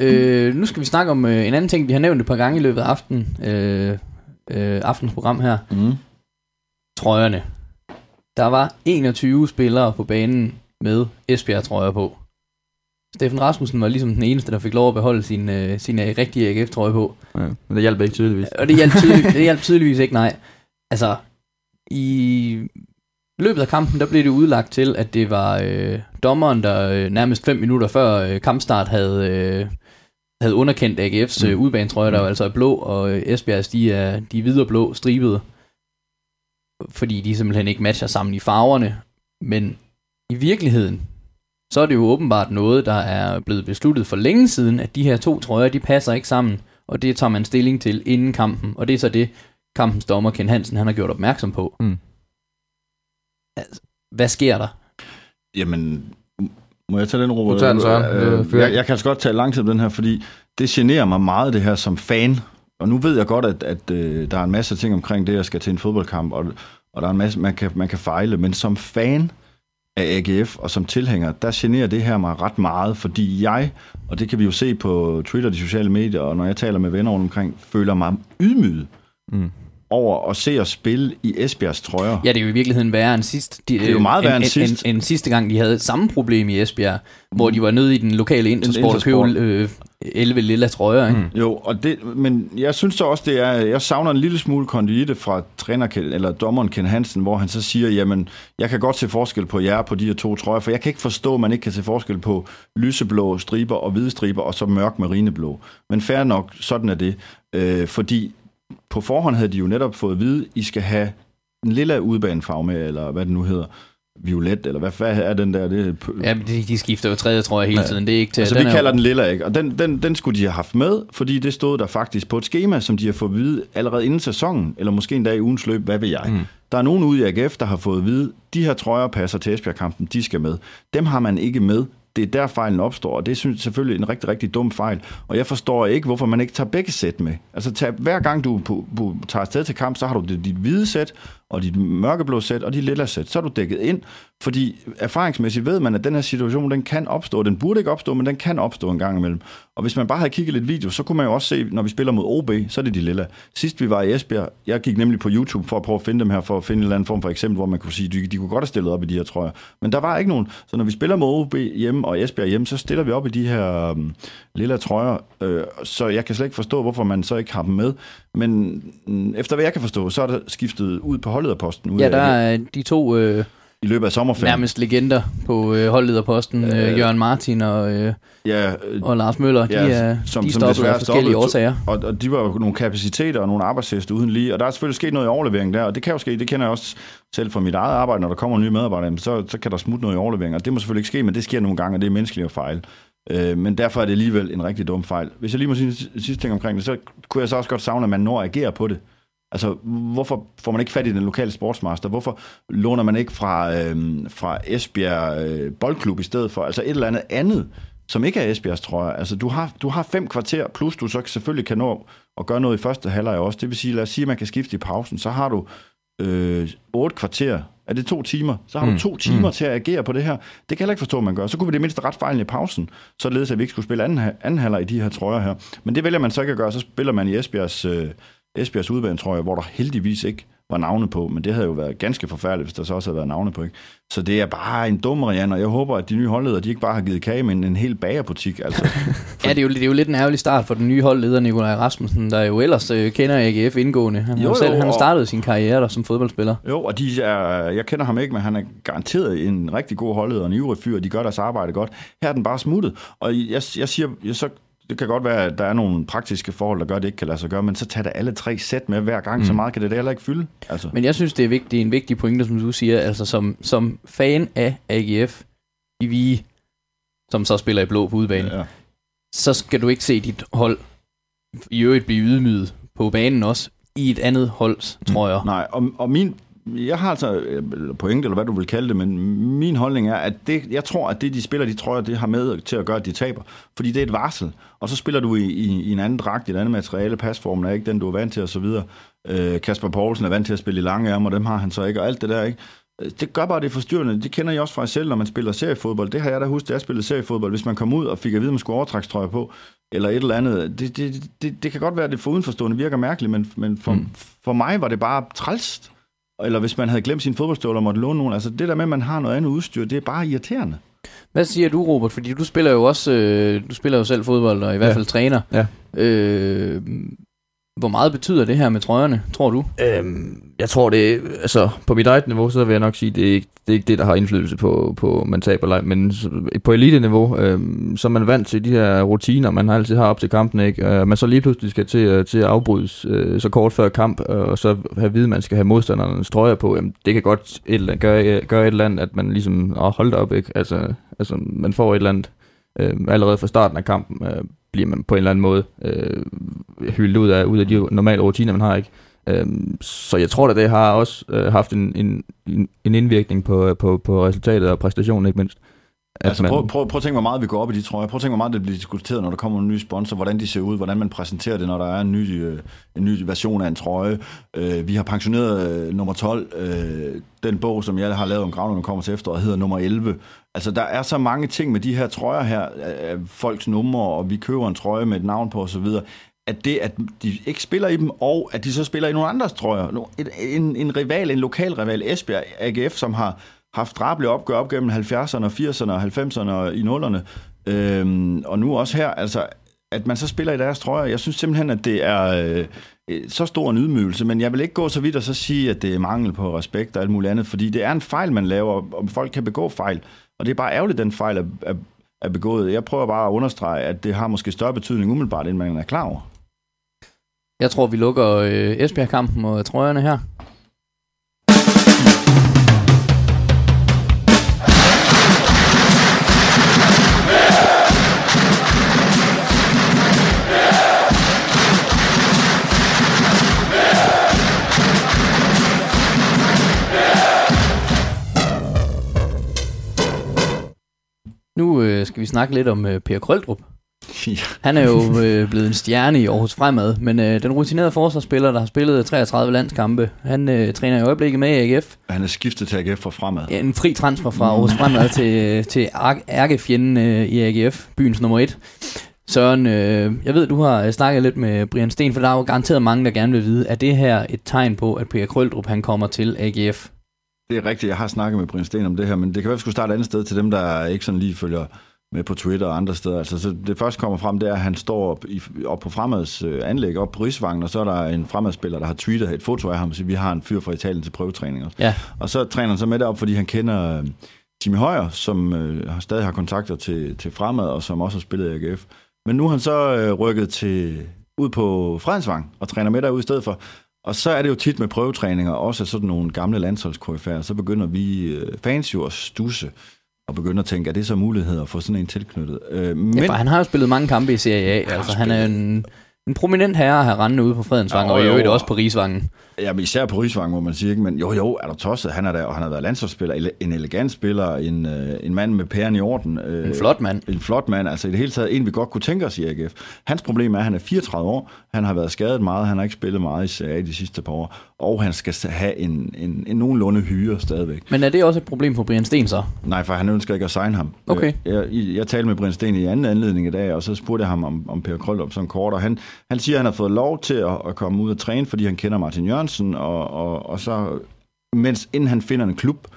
Øh, nu skal vi snakke om øh, en anden ting, vi har nævnt et par gange i løbet af aften, øh, øh, aftens program her. Mm. Trøjerne. Der var 21 spillere på banen med Esbjerg-trøjer på. Steffen Rasmussen var ligesom den eneste, der fik lov at beholde sin, øh, sin øh, rigtige AGF-trøje på. ja, men det hjælper ikke tydeligvis. Og det hjalp, tydelig, det hjalp tydeligvis ikke, nej. Altså, i løbet af kampen, der blev det udlagt til, at det var øh, dommeren, der øh, nærmest fem minutter før øh, kampstart havde, øh, havde underkendt AGF's øh, Mm. udbanetrøje, der jo altså er blå, og øh, Esbjergs, de er, de er hvide og blå stribede, fordi de simpelthen ikke matcher sammen i farverne. Men i virkeligheden, så er det jo åbenbart noget, der er blevet besluttet for længe siden, at de her to trøjer, de passer ikke sammen, og det tager man stilling til inden kampen, og det er så det, kampens dommer Ken Hansen, han har gjort opmærksom på. Mm. Altså, hvad sker der? Jamen, må jeg tage den, Robert? Du tager den, Søren. Øh, Øh, jeg, jeg kan altså godt tage lang tid den her, fordi det generer mig meget, det her som fan. Og nu ved jeg godt, at, at øh, der er en masse ting omkring det, jeg skal til en fodboldkamp, og, og der er en masse, man kan, man kan fejle. Men som fan af AGF og som tilhænger, der generer det her mig ret meget, fordi jeg, og det kan vi jo se på Twitter, de sociale medier, og når jeg taler med venner rundt omkring, føler mig ydmyget Mm. Over at se os spille i Esbjergs trøjer. Ja, det er jo i virkeligheden værre end sidst. De, Det er jo meget værre end end, sidst. End, end, sidste gang, de havde samme problem i Esbjerg, hvor de var nede i den lokale Intersport og købte øh, 11 lilla trøjer. Ikke? Mm. Jo, og det, men jeg synes så også, det er, jeg savner en lille smule konditte fra træner, Ken- eller dommeren Ken Hansen, hvor han så siger, jamen, jeg kan godt se forskel på jer på de her to trøjer, for jeg kan ikke forstå, at man ikke kan se forskel på lyseblå striber og hvide striber, og så mørk marineblå. Men fair nok, sådan er det. Øh, fordi på forhånd havde de jo netop fået at vide, I skal have en lilla udbanefarve med, eller hvad det nu hedder, violet, eller hvad, hvad er den der? Det, Ja, de, de skifter jo tredje trøje hele Ja. tiden. Det er ikke til, Altså, vi er jo- kalder den lilla, ikke? Og den, den, den skulle de have haft med, fordi det stod der faktisk på et schema, som de har fået at vide allerede inden sæsonen, eller måske endda i ugens løb, hvad ved jeg. Mm. Der er nogen ude i AGF, der har fået at vide, de her trøjer passer til Esbjerg-kampen, de skal med. Dem har man ikke med. Det er der fejlen opstår, og det synes jeg selvfølgelig en rigtig, rigtig dum fejl. Og jeg forstår ikke, hvorfor man ikke tager begge sæt med. Altså tag, hver gang du på, på, tager afsted til kamp, så har du dit, dit hvide sæt, og dit mørkeblå sæt, og dit lilla sæt. Så er du dækket ind, fordi erfaringsmæssigt ved man, at den her situation, den kan opstå. Den burde ikke opstå, men den kan opstå en gang imellem. Og hvis man bare havde kigget lidt video, så kunne man jo også se, når vi spiller mod OB, så er det de lilla. Sidst vi var i Esbjerg, jeg gik nemlig på YouTube for at prøve at finde dem her, for at finde en eller anden form for eksempel, hvor man kunne sige, de, de kunne godt have stillet op i de her trøjer. Men der var ikke nogen. Så når vi spiller mod OB hjemme og Esbjerg hjemme, så stiller vi op i de her um, lilla trøjer. Øh, så jeg kan slet ikke forstå, hvorfor man så ikke har dem med. Men mm, efter hvad jeg kan forstå, så er der skiftet ud på holdet af posten. Ud Ja, der er de to, øh, i løbet af sommerferien. Nærmest legender på øh, holdlederposten. Øh, Øh, Jørgen Martin og, øh, Ja, øh, og Lars Møller, de, Ja, er, som- de desværre af forskellige stoppede to- årsager. og, og de var jo nogle kapaciteter og nogle arbejdsheste uden lige, og der er selvfølgelig sket noget i overleveringen der, og det kan jo ske, det kender jeg også selv fra mit eget arbejde, når der kommer nye medarbejdere, så, så kan der smutte noget i overleveringen, og det må selvfølgelig ikke ske, men det sker nogle gange, og det er menneskeligt at fejle. Øh, men derfor er det alligevel en rigtig dum fejl. Hvis jeg lige må sige sidste ting omkring det, så kunne jeg så også godt savne, at man når at agere på det. Altså, hvorfor får man ikke fat i den lokale sportsmaster? Hvorfor låner man ikke fra, øhm, fra Esbjerg øh, Boldklub i stedet for? Altså et eller andet andet, som ikke er Esbjergs trøje. Altså, du har, du har fem kvarter, plus du så selvfølgelig kan nå at gøre noget i første halvleg også. Det vil sige, lad os sige, at man kan skifte i pausen. Så har du øh, otte kvarter. Er det to timer? Så har. Mm. du to timer mm. til at agere på det her. Det kan jeg heller ikke forstå, at man gør. Så kunne vi det mindste ret fejlen i pausen, således at vi ikke skulle spille anden, anden halvleg i de her trøjer her. Men det vælger man så ikke at gøre. Så spiller man i Esbjergs, øh, Esbjergs udbane, tror jeg, hvor der heldigvis ikke var navne på, men det havde jo været ganske forfærdeligt, hvis der så også havde været navne på. Ikke? Så det er bare en dum Marianne, og jeg håber, at de nye holdledere, de ikke bare har givet kage med en, hel bagerbutik. Altså. <laughs> Ja, det er, jo, det er jo lidt en ærgerlig start for den nye holdleder, Nikolaj Rasmussen, der jo ellers øh, kender AGF indgående. Han Jo, jo, selv han startet sin karriere der som fodboldspiller. Jo, og de er, jeg kender ham ikke, men han er garanteret en rigtig god holdleder en ivrig fyr, og de gør deres arbejde godt. Her er den bare smuttet, og jeg, jeg siger, jeg, så, det kan godt være, at der er nogle praktiske forhold, der gør, at det ikke kan lade sig gøre, men så tag det alle tre sæt med hver gang, mm. så meget kan det da heller ikke fylde. Altså. Men jeg synes, det er, vigtigt, det er en vigtig pointe, som du siger. Altså som, som fan af AGF i Vige, som så spiller i blå på udebane, ja. Ja. så skal du ikke se dit hold i øvrigt blive ydmyget på banen også, i et andet holds, tror jeg. Nej, og, og min, jeg har altså eller pointe, eller hvad du vil kalde det, men min holdning er, at det, jeg tror, at det, de spiller, de tror, at det har med til at gøre, at de taber. Fordi det er et varsel. Og så spiller du i, i, i en anden dragt, i et andet materiale, pasformen er ikke den, du er vant til, og så videre. Øh, Kasper Poulsen er vant til at spille i lange ærmer, og dem har han så ikke, og alt det der, ikke? Øh, Det gør bare det forstyrrende. Det kender jeg også fra selv, når man spiller seriefodbold. Det har jeg da husket, da jeg spillede seriefodbold. Hvis man kom ud og fik at vide, at man skulle overtrækstrøje på, eller et eller andet. Det, det, det, det kan godt være, at det for udenforstående virker mærkeligt, men, men for, mm. for mig var det bare trælst. Eller hvis man havde glemt sin fodboldstøvler og måtte låne nogen. Altså det der med, at man har noget andet udstyr, det er bare irriterende. Hvad siger du, Robert? Fordi du spiller jo også, øh, du spiller jo selv fodbold, og i hvert Ja. fald træner. Ja. Øh, hvor meget betyder det her med trøjerne, tror du? Øhm, jeg tror det, altså på mit eget niveau, så vil jeg nok sige, det er ikke det, er ikke det der har indflydelse på, på man taber leg, men på elite-niveau, øhm, så er man vant til de her rutiner, man altid har op til kampen, ikke? Øh, man så lige pludselig skal til, øh, til at afbrydes øh, så kort før kamp, øh, og så have at vide, at man skal have modstandernes trøjer på, jamen, det kan godt et, eller andet- gøre, øh, gøre et eller andet, at man ligesom, åh, hold da op, ikke? Altså, altså man får et eller andet, øh, allerede fra starten af kampen, øh, bliver man på en eller anden måde øh, hyldet ud af, ud af de normale rutiner, man har, ikke? Øhm, så jeg tror, at det har også øh, haft en, en, en- en indvirkning på, øh, på, på resultatet og præstationen, ikke mindst. At Altså, prøv, prøv, prøv at tænke, hvor meget vi går op i de trøjer. Prøv at tænke, hvor meget det bliver diskuteret, når der kommer en ny sponsor, hvordan de ser ud, hvordan man præsenterer det, når der er en ny, øh, en ny version af en trøje. Øh, vi har pensioneret øh, nummer 12. Øh, den bog, som jeg har lavet om gravene, kommer til efteråret, hedder nummer 11. Altså, der er så mange ting med de her trøjer her, af folks numre, og vi køber en trøje med et navn på osv., at det, at de ikke spiller i dem, og at de så spiller i nogle andres trøjer. En, en, en rival, en lokal rival, Esbjerg AGF, som har haft drabelige opgør op gennem 70'erne, 80'erne og 90'erne og i 0'erne. Øhm, og nu også her, altså, at man så spiller i deres trøjer. Jeg synes simpelthen, at det er øh, så stor en ydmygelse, men jeg vil ikke gå så vidt og så sige, at det er mangel på respekt og alt muligt andet, fordi det er en fejl, man laver, og folk kan begå fejl. Og det er bare ærgerligt, den fejl er, er, er begået. Jeg prøver bare at understrege, at det har måske større betydning umiddelbart, end man er klar over. Jeg tror, vi lukker øh, Esbjerg-kampen og trøjerne her. Øh, skal vi snakke lidt om øh, Per Krøldrup. Ja. Han er jo øh, blevet en stjerne i Aarhus Fremad, men øh, den rutinerede forsvarsspiller, der har spillet 33 landskampe, han øh, træner i øjeblikket med AGF. Han er skiftet til AGF for fremad. Ja, en fri transfer fra Aarhus Fremad til, til Ar- ærkefjenden øh, i AGF, byens nummer et. Søren, øh, jeg ved, du har øh, snakket lidt med Brian Sten, for der er jo garanteret mange, der gerne vil vide, er det her et tegn på, at Per Krøldrup han kommer til AGF? Det er rigtigt, jeg har snakket med Brian Sten om det her, men det kan være, at vi skulle starte et andet sted til dem, der ikke sådan lige følger, med på Twitter og andre steder. Altså, så det første kommer frem, det er, at han står op, i, op på fremads øh, anlæg, op på Rigsvangen, og så er der en fremadspiller, der har tweetet et foto af ham, og siger, vi har en fyr fra Italien til prøvetræning også. Ja. Og så træner han så med derop, fordi han kender øh, Jimmy Højer, som øh, har stadig har kontakter til, til fremad, og som også har spillet i AGF. Men nu er han så øh, rykket til, ud på Fredensvang og træner med derude i stedet for. Og så er det jo tit med prøvetræninger, også af sådan nogle gamle landsholdskorifer, så begynder vi øh, fans jo at stusse og begynde at tænke, er det så mulighed at få sådan en tilknyttet? Øh, men, Ja, for han har jo spillet mange kampe i Serie A. Altså, han er en, en prominent herre at have rendende ude på Fredensvang, Jo, og i jo, øvrigt og- også på Rigsvangen. Ja, men især på Rigsvang, må man sige, ikke? men jo, jo, er der tosset. Han er der, og han har været landsholdsspiller, en elegant spiller, en, øh, en mand med pæren i orden. Øh, En flot mand. En flot mand, altså i det hele taget en, vi godt kunne tænke os i AGF. Hans problem er, at han er 34 år, han har været skadet meget, han har ikke spillet meget i Serie de sidste par år, og han skal have en, en, en nogenlunde hyre stadigvæk. Men er det også et problem for Brian Sten så? Nej, for han ønsker ikke at signe ham. Okay. Øh, Jeg, jeg, talte med Brian Sten i anden anledning i dag, og så spurgte jeg ham om, om Per Krøldrup sådan kort, og han, han siger, at han har fået lov til at, at komme ud og træne, fordi han kender Martin Jørgensen, og, og, og så, mens inden han finder en klub,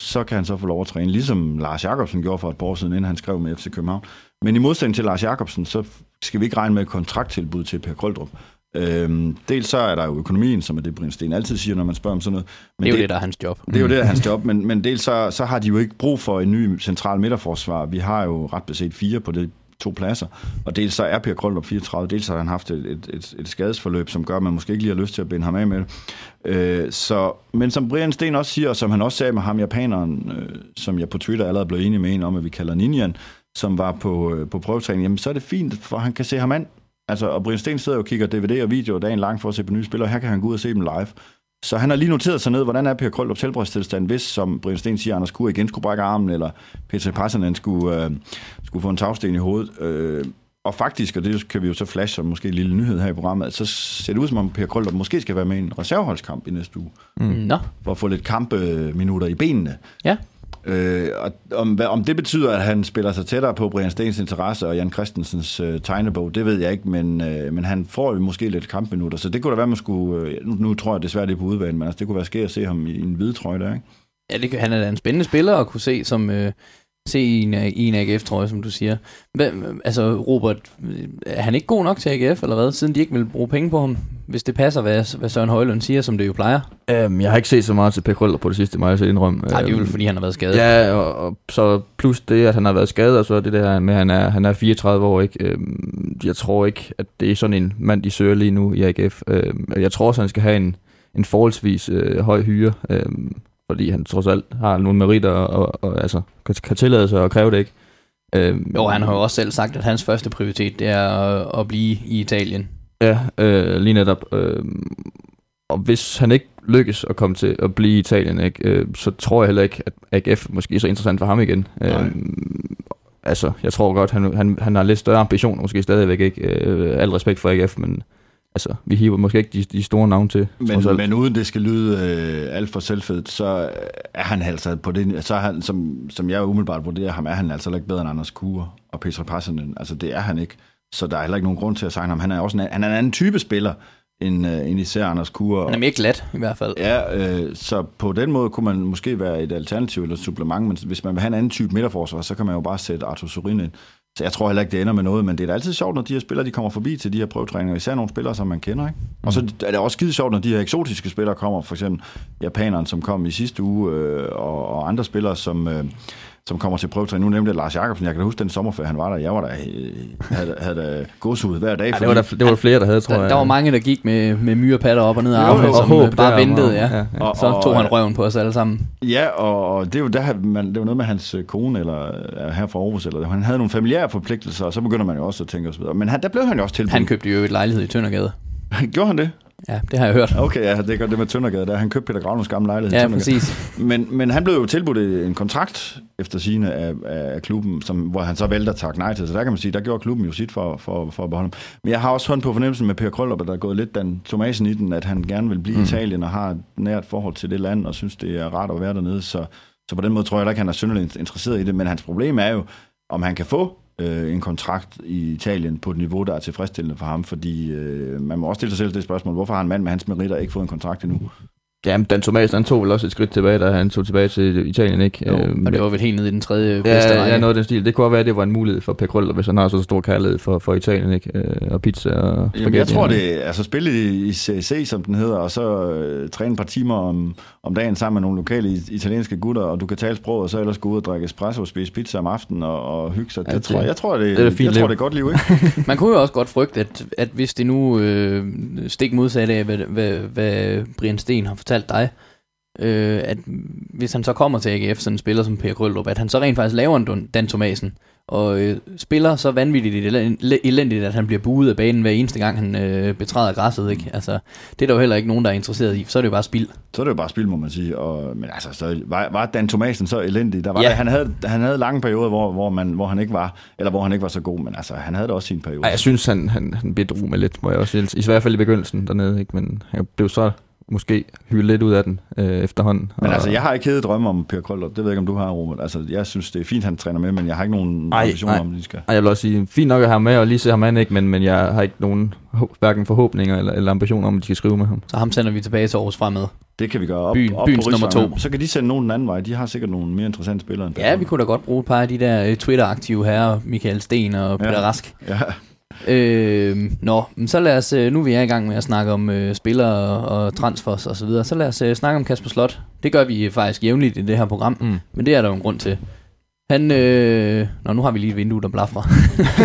så kan han så få lov at træne, ligesom Lars Jakobsen gjorde for et par år siden, inden han skrev med FC København. Men i modsætning til Lars Jakobsen, så skal vi ikke regne med kontrakttilbud til Per Krøldrup. Øhm, dels så er der jo økonomien, som er det, Brian Sten altid siger, når man spørger om sådan noget. Men Det er jo det, der er hans job. det er jo det, der er hans <laughs> job, men, men dels så, så har de jo ikke brug for en ny central midterforsvar. Vi har jo ret beset fire på de to pladser, og dels så er Per Krøllup 34, dels har han haft et, et, et, et skadesforløb, som gør, at man måske ikke lige har lyst til at binde ham af med det. Øh, så, men som Brian Sten også siger, og som han også sagde med ham japaneren, øh, som jeg på Twitter allerede blev enig med en om, at vi kalder Ninjan, som var på, øh, på prøvetræning, jamen så er det fint, for han kan se ham an. Altså, og Brian Sten sidder jo og kigger DVD og video dagen lang for at se på nye spillere, her kan han gå ud og se dem live. Så han har lige noteret sig ned, hvordan er Per Krøldrups helbredstilstand, hvis, som Brian Sten siger, Anders Kur igen skulle brække armen, eller Peter Passanen skulle, øh, skulle få en tagsten i hovedet. Øh, og faktisk, og det kan vi jo så flash som måske en lille nyhed her i programmet, så ser det ud som om Per Krøldrup måske skal være med i en reserveholdskamp i næste uge, Mm. Nå, for at få lidt kampeminutter i benene. ja. Øh, og om, hvad, om det betyder, at han spiller sig tættere på Brian Stens interesse og Jan Christensens øh, tegnebog, det ved jeg ikke, men, øh, men han får jo måske lidt kampminutter, så det kunne da være, man skulle... Øh, nu, nu tror jeg desværre, det er på udbanen, men altså, det kunne være ske at se ham i en hvid trøje der, ikke? Ja, det, kan- han er da en spændende spiller at kunne se som øh, se i en, i en AGF-trøje, som du siger. Hvad, altså, Robert, øh, er han ikke god nok til AGF, eller hvad? Siden de ikke vil bruge penge på ham, hvis det passer, hvad, hvad Søren Højlund siger, som det jo plejer. Øhm, jeg har ikke set så meget til Per Krøller på det sidste, må jeg så indrømme. Nej, det er jo Øhm, fordi, han har været skadet. Ja, og, og så plus det, at han har været skadet, og så det der med, at han er, han er 34 år, ikke? Øhm, jeg tror ikke, at det er sådan en mand, de søger lige nu i AGF. Øhm, jeg tror også, han skal have en, en forholdsvis øh, høj hyre, øhm, fordi han trods alt har nogle meritter, og, og, og altså, kan, kan tillade sig at kræve det, ikke? Øhm, Jo, han har jo også selv sagt, at hans første prioritet det er at, at blive i Italien. Ja, øh, lige netop. Øh, og hvis han ikke lykkes at komme til at blive i Italien, ikke, øh, så tror jeg heller ikke, at AGF måske er så interessant for ham igen. Nej. Øh, altså, jeg tror godt, han, han, han har lidt større ambitioner måske stadigvæk, ikke? Øh, al respekt for AGF, men altså, vi hiver måske ikke de, de store navne til. Men, men uden det skal lyde øh, alt for selvfedt, så er han altså på det, så er han, som, som jeg umiddelbart vurderer ham, er han altså ikke bedre end Anders Kure og Petra Passanen. Altså det er han ikke. Så der er heller ikke nogen grund til at signe ham. Han er også en, han er en anden type spiller, end, øh, end især Anders Kure. Han er mere glat, i hvert fald. Ja, øh, så på den måde kunne man måske være et alternativ eller et supplement, men hvis man vil have en anden type midterforsvar, så kan man jo bare sætte Arthur Sorin ind. Så jeg tror heller ikke, det ender med noget, men det er da altid sjovt, når de her spillere de kommer forbi til de her prøvetræninger, især nogle spillere, som man kender. Ikke? Og så er det også skide sjovt, når de her eksotiske spillere kommer, for eksempel japaneren, som kom i sidste uge, øh, og, og andre spillere, som, øh, som kommer til prøvetræning. Nu nævnte jeg Lars Jacobsen, jeg kan da huske den sommerferie, han var der. Jeg var der, øh, havde, havde da gåsehud hver dag. ja, det, var der, det var der flere, der havde, tror Der, jeg. der var mange, der gik med, med myrepatter op og ned af armene, som og øh, håb bare der, ventede, og- ja. ja, ja. Og- Så og- tog han røven på os alle sammen. Ja, og, det er jo der, man, det var noget med hans øh, kone, eller er her fra Aarhus, eller han havde nogle familiære forpligtelser, og så begynder man jo også at tænke os videre. Men han, der blev han jo også tilbudt. Han købte jo et lejlighed i Tøndergade. <laughs> Gjorde han det? Ja, det har jeg hørt. Okay, ja, det godt det med Tøndergade, der han købte Peter Gravnums gamle lejlighed. i Ja, præcis. Men, men han blev jo tilbudt en kontrakt efter sine af, af klubben, som, hvor han så valgte at takke nej til. Så der kan man sige, der gjorde klubben jo sit for, for, for at beholde ham. Men jeg har også hånd på fornemmelsen med Per Krøller, at der er gået lidt den tomasen i den, at han gerne vil blive mm. i Italien og har et nært forhold til det land, og synes, det er rart at være dernede. Så, så på den måde tror jeg ikke, han er synderligt interesseret i det. Men hans problem er jo, om han kan få øh, en kontrakt i Italien på et niveau, der er tilfredsstillende for ham, fordi øh, man må også stille sig selv det spørgsmål, hvorfor har en mand med hans meritter ikke fået en kontrakt endnu? Ja, men Dan Thomas, han tog vel også et skridt tilbage, da han tog tilbage til Italien, ikke? Jo, Øhm, og det var vel helt nede i den tredje bedste Ja, række. ja, noget af den stil. Det kunne også være, at det var en mulighed for Per Krøller, hvis han har så stor kærlighed for, for Italien, ikke? Øh, og pizza og spaghetti. Jamen, jeg tror, det er altså spille i, CSC, som den hedder, og så øh, træne et par timer om, om dagen sammen med nogle lokale italienske gutter, og du kan tale sproget, og så ellers gå ud og drikke espresso og spise pizza om aftenen og, og hygge sig. Ja, det, det- tror, jeg, jeg tror, det, det er fint jeg tror, liv. det er godt liv, ikke? <laughs> Man kunne jo også godt frygte, at, at hvis det nu øh, stik modsat af, hvad, hvad, hvad Brian Sten har fortalt dig, øh, at hvis han så kommer til AGF, sådan en spiller som Per Krøllup, at han så rent faktisk laver en Dan Thomasen, og øh, spiller så vanvittigt elen- elendigt, at han bliver buet af banen hver eneste gang, han øh, betræder græsset. Ikke? Altså, det er der jo heller ikke nogen, der er interesseret i, så er det jo bare spild. Så er det jo bare spil, må man sige. Og, men altså, så var, var Dan Thomasen så elendig? Der var Ja. ja. han, havde, han havde lange perioder, hvor, hvor, man, hvor, han ikke var, eller hvor han ikke var så god, men altså, han havde da også sin periode. Ej, jeg synes, han, han, han bedrog med lidt, må jeg også sige. I hvert fald i begyndelsen dernede, ikke? Men han blev så måske hyldet lidt ud af den øh, efterhånden. Men og, altså, jeg har ikke heddet drømme om Per Krøller. Det ved jeg ikke, om du har, Robert. Altså, jeg synes, det er fint, han træner med, men jeg har ikke nogen Ej, ambitioner om, at de skal. Ej, jeg vil også sige, fint nok at have ham med og lige se ham an, ikke? Men, men jeg har ikke nogen hverken forhåbninger eller, eller ambitioner om, at de skal skrive med ham. Så ham sender vi tilbage til Aarhus fremad. Det kan vi gøre op, Byen- op byens på nummer to. Så kan de sende nogen den anden vej. De har sikkert nogle mere interessante spillere end Ja, vi kunne da godt bruge et par af de der øh, Twitter-aktive herrer, Michael Sten og Peter Ja. Rask. Ja. Øh, nå, men så lad os, øh, nu er vi er i gang med at snakke om øh, spillere og, og transfers og så videre, så lad os øh, snakke om Kasper Slot. Det gør vi faktisk jævnligt i det her program, Mm. men det er der jo en grund til. Han, øh, nå nu har vi lige et vindue, der blaffer.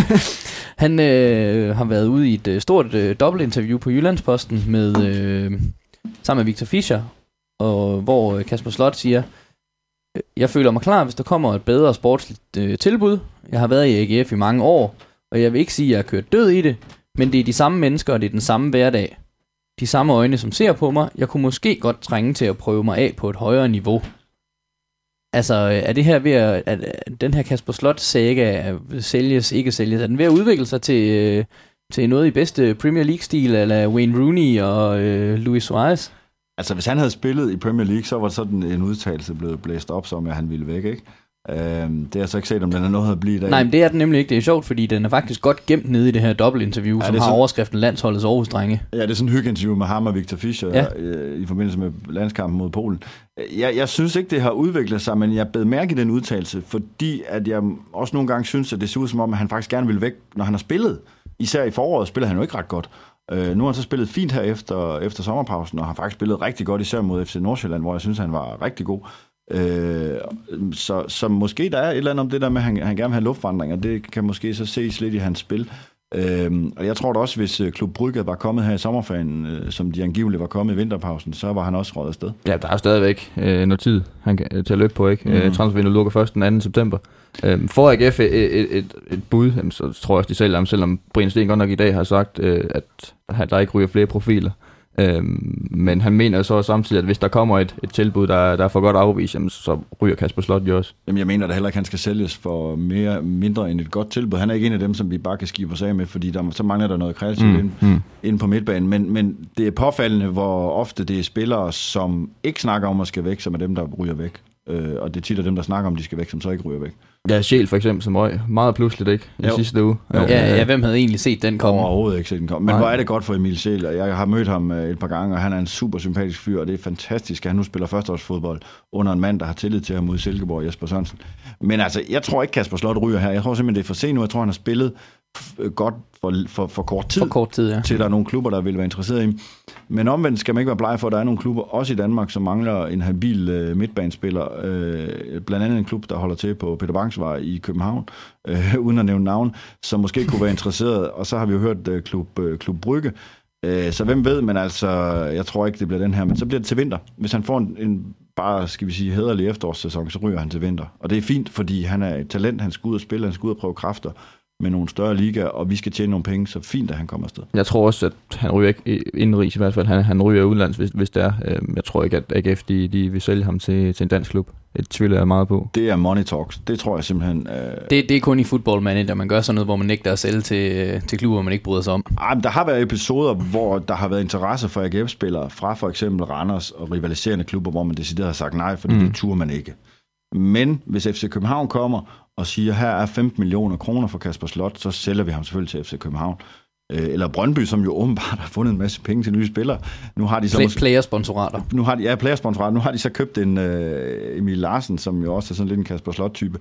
<laughs> han øh, har været ude i et øh, stort øh, dobbeltinterview på Jyllandsposten med, øh, sammen med Victor Fischer, og hvor øh, Kasper Slot siger, "Øh, jeg føler mig klar, hvis der kommer et bedre sportsligt øh, tilbud. Jeg har været i AGF i mange år, og jeg vil ikke sige, at jeg har kørt død i det, men det er de samme mennesker, og det er den samme hverdag. De samme øjne, som ser på mig. Jeg kunne måske godt trænge til at prøve mig af på et højere niveau. Altså, øh, er det her ved at, at den her Kasper Slot saga øh, sælges, ikke sælges, er den ved at udvikle sig til, øh, til noget i bedste Premier League-stil, eller Wayne Rooney og øh, Luis Suarez? Altså, hvis han havde spillet i Premier League, så var sådan en udtalelse blevet blæst op, som at han ville væk, ikke? Øhm, det har jeg så ikke set, om den er noget at blive i dag. Nej, men det er den nemlig ikke. Det er sjovt, fordi den er faktisk godt gemt nede i det her dobbeltinterview, Ja, som har så- overskriften Landsholdets Aarhus-drenge. Ja, det er sådan en hyggeinterview med ham og Victor Fischer ja. øh, i forbindelse med landskampen mod Polen. Jeg, jeg synes ikke, det har udviklet sig, men jeg bed mærke i den udtalelse, fordi at jeg også nogle gange synes, at det ser ud som om, at han faktisk gerne vil væk, når han har spillet. Især i foråret spiller han jo ikke ret godt. Øh, nu har han så spillet fint her efter, efter sommerpausen, og har faktisk spillet rigtig godt, især mod FC Nordsjælland, hvor jeg synes, han var rigtig god. Øh, så, så måske der er et eller andet om det der med, at han, han gerne vil have luftvandring, og det kan måske så ses lidt i hans spil. Øhm, og jeg tror da også, hvis øh, Klub Brygge var kommet her i sommerferien, øh, som de angiveligt var kommet i vinterpausen, så var han også røget afsted. Ja, der er stadigvæk øh, noget tid han kan, øh, til at løbe på, ikke? Mm. Øh, transfervinduet lukker først den 2. september. Øh, får AGF et, et, et, et bud, jamen, så tror jeg også, de sælger ham, selvom Brian Sten godt nok i dag har sagt, øh, at at der ikke ryger flere profiler. Øh, men han mener så samtidig, at hvis der kommer et, et tilbud, der, der er for godt afvist, jamen, så ryger Kasper Slot jo også. Jamen, jeg mener da heller ikke, han skal sælges for mere, mindre end et godt tilbud. Han er ikke en af dem, som vi bare kan skive os af med, fordi der, så mangler der noget kreativt mm. ind, mm. inde på midtbanen. Men, men det er påfaldende, hvor ofte det er spillere, som ikke snakker om at skal væk, som er dem, der ryger væk. Øh, og det er tit af dem, der snakker om, de skal væk, som så ikke ryger væk. Ja, Sjæl for eksempel, som røg meget pludseligt, ikke? I Jo. sidste uge. Jo. Øh, Ja, ja, hvem havde egentlig set den komme? Overhovedet ikke set den komme. Men Nej. hvor er det godt for Emil Sjæl. Jeg har mødt ham øh, et par gange, og han er en super sympatisk fyr, og det er fantastisk, at han nu spiller førsteårsfodbold under en mand, der har tillid til ham i Silkeborg, Jesper Sørensen. Men altså, jeg tror ikke, Kasper Slot ryger her. Jeg tror simpelthen, det er for sent nu. Jeg tror, han har spillet godt for, for, for kort tid For kort tid, ja. til, der er nogle klubber, der vil være interesseret i. Men omvendt skal man ikke være bleg for, at der er nogle klubber, også i Danmark, som mangler en habil øh, midtbanespiller. Øh, blandt andet en klub, der holder til på Peter Bangsvej i København, øh, <laughs> uden at nævne navn, som måske kunne være interesseret. Og så har vi jo hørt øh, klub, øh, klub Brygge. Øh, så hvem ved, men altså, jeg tror ikke, det bliver den her. Men så bliver det til vinter. Hvis han får en, en bare, skal vi sige, hederlig efterårssæson, så ryger han til vinter. Og det er fint, fordi han er et talent, han skal ud og spille, han skal ud og prøve kræfter med nogle større ligaer, og vi skal tjene nogle penge, så fint, at han kommer afsted. Jeg tror også, at han ryger ikke i- indenrigs i hvert fald. Han, han ryger udlands, hvis, hvis det er. Øhm, Jeg tror ikke, at AGF de, de vil sælge ham til, til en dansk klub. Det tvivler jeg meget på. Det er money talks. Det tror jeg simpelthen... Øh... Det, det er kun i football manager, man gør sådan noget, hvor man nægter at sælge til, øh, til klubber, man ikke bryder sig om. Ej, men der har været episoder, hvor der har været interesse for AGF-spillere fra for eksempel Randers og rivaliserende klubber, hvor man decideret har sagt nej, fordi Mm. det turde man ikke. Men hvis FC København kommer og siger, her er 15 millioner kroner for Kasper Slot, så sælger vi ham selvfølgelig til FC København. Øh, eller Brøndby, som jo åbenbart har fundet en masse penge til nye spillere. Nu har de så Play, måske, player-sponsorater. nu har de, ja, playersponsorat. Nu har de så købt en øh, Emil Larsen, som jo også er sådan lidt en Kasper Slot-type.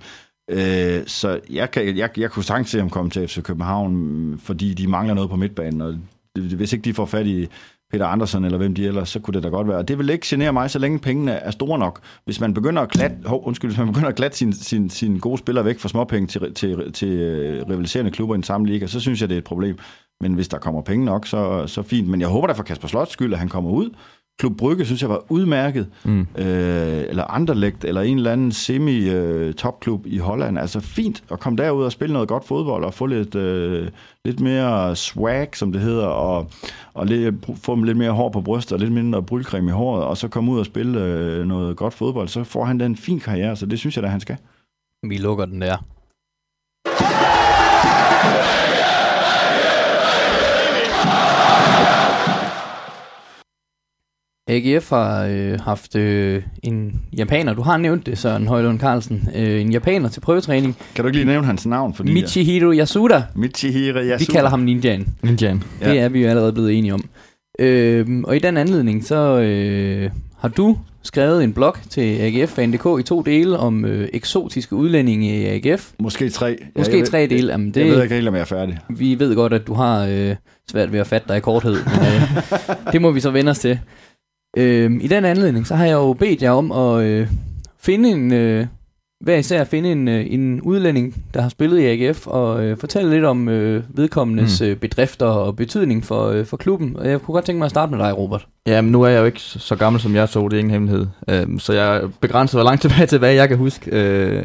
Øh, så jeg, kan, jeg, jeg kunne sagtens se ham komme til FC København, fordi de mangler noget på midtbanen, og hvis ikke de får fat i Peter Andersen eller hvem de ellers, så kunne det da godt være. Det vil ikke genere mig, så længe pengene er store nok. Hvis man begynder at klat, hov, undskyld, hvis man begynder at glatte sine sin, sin gode spillere væk fra småpenge til, til, til øh, rivaliserende klubber i den samme liga, så synes jeg, det er et problem. Men hvis der kommer penge nok, så, så fint. Men jeg håber da for Kasper Slots skyld, at han kommer ud. Klub Brygge synes jeg var udmærket. Mm. Øh, eller Anderlecht, eller en eller anden semi-topklub i Holland. Altså fint at komme derud og spille noget godt fodbold, og få lidt, øh, lidt mere swag, som det hedder, og, og lidt, få lidt mere hår på brystet, og lidt mindre brylcreme i håret, og så komme ud og spille øh, noget godt fodbold. Så får han da en fin karriere, så det synes jeg da, han skal. Vi lukker den der. AGF har øh, haft øh, en japaner, du har nævnt det, Søren Højlund Carlsen, øh, en japaner til prøvetræning, Kan du ikke lige nævne hans navn? Fordi, Michihiro Yasuda. Michihiro Yasuda. Vi kalder ham Ninjaen. Ninjaen. Ja. Det Ja. er vi jo allerede blevet enige om. Øh, og i den anledning, så øh, har du skrevet en blog til AGF Fan.dk i to dele om øh, eksotiske udlændinge i AGF. Måske tre. Måske ved, tre dele. Jamen, Det... Jeg ved ikke helt, om jeg er færdig. vi ved godt, at du har øh, svært ved at fatte dig i korthed. Men, øh, <laughs> det må vi så vende os til. Øh, I den anledning, så har jeg jo bedt jer om at øh, finde en... Øh, hver især finde en, øh, en udlænding, der har spillet i AGF, og øh, fortælle lidt om øh, vedkommendes Mm. øh, bedrifter og betydning for, øh, for klubben. Og jeg kunne godt tænke mig at starte med dig, Robert. Ja, men nu er jeg jo ikke så gammel som jeg så, det er ingen hemmelighed. Øhm, så jeg er begrænset, hvor langt <laughs> tilbage, tilbage jeg kan huske. Øh,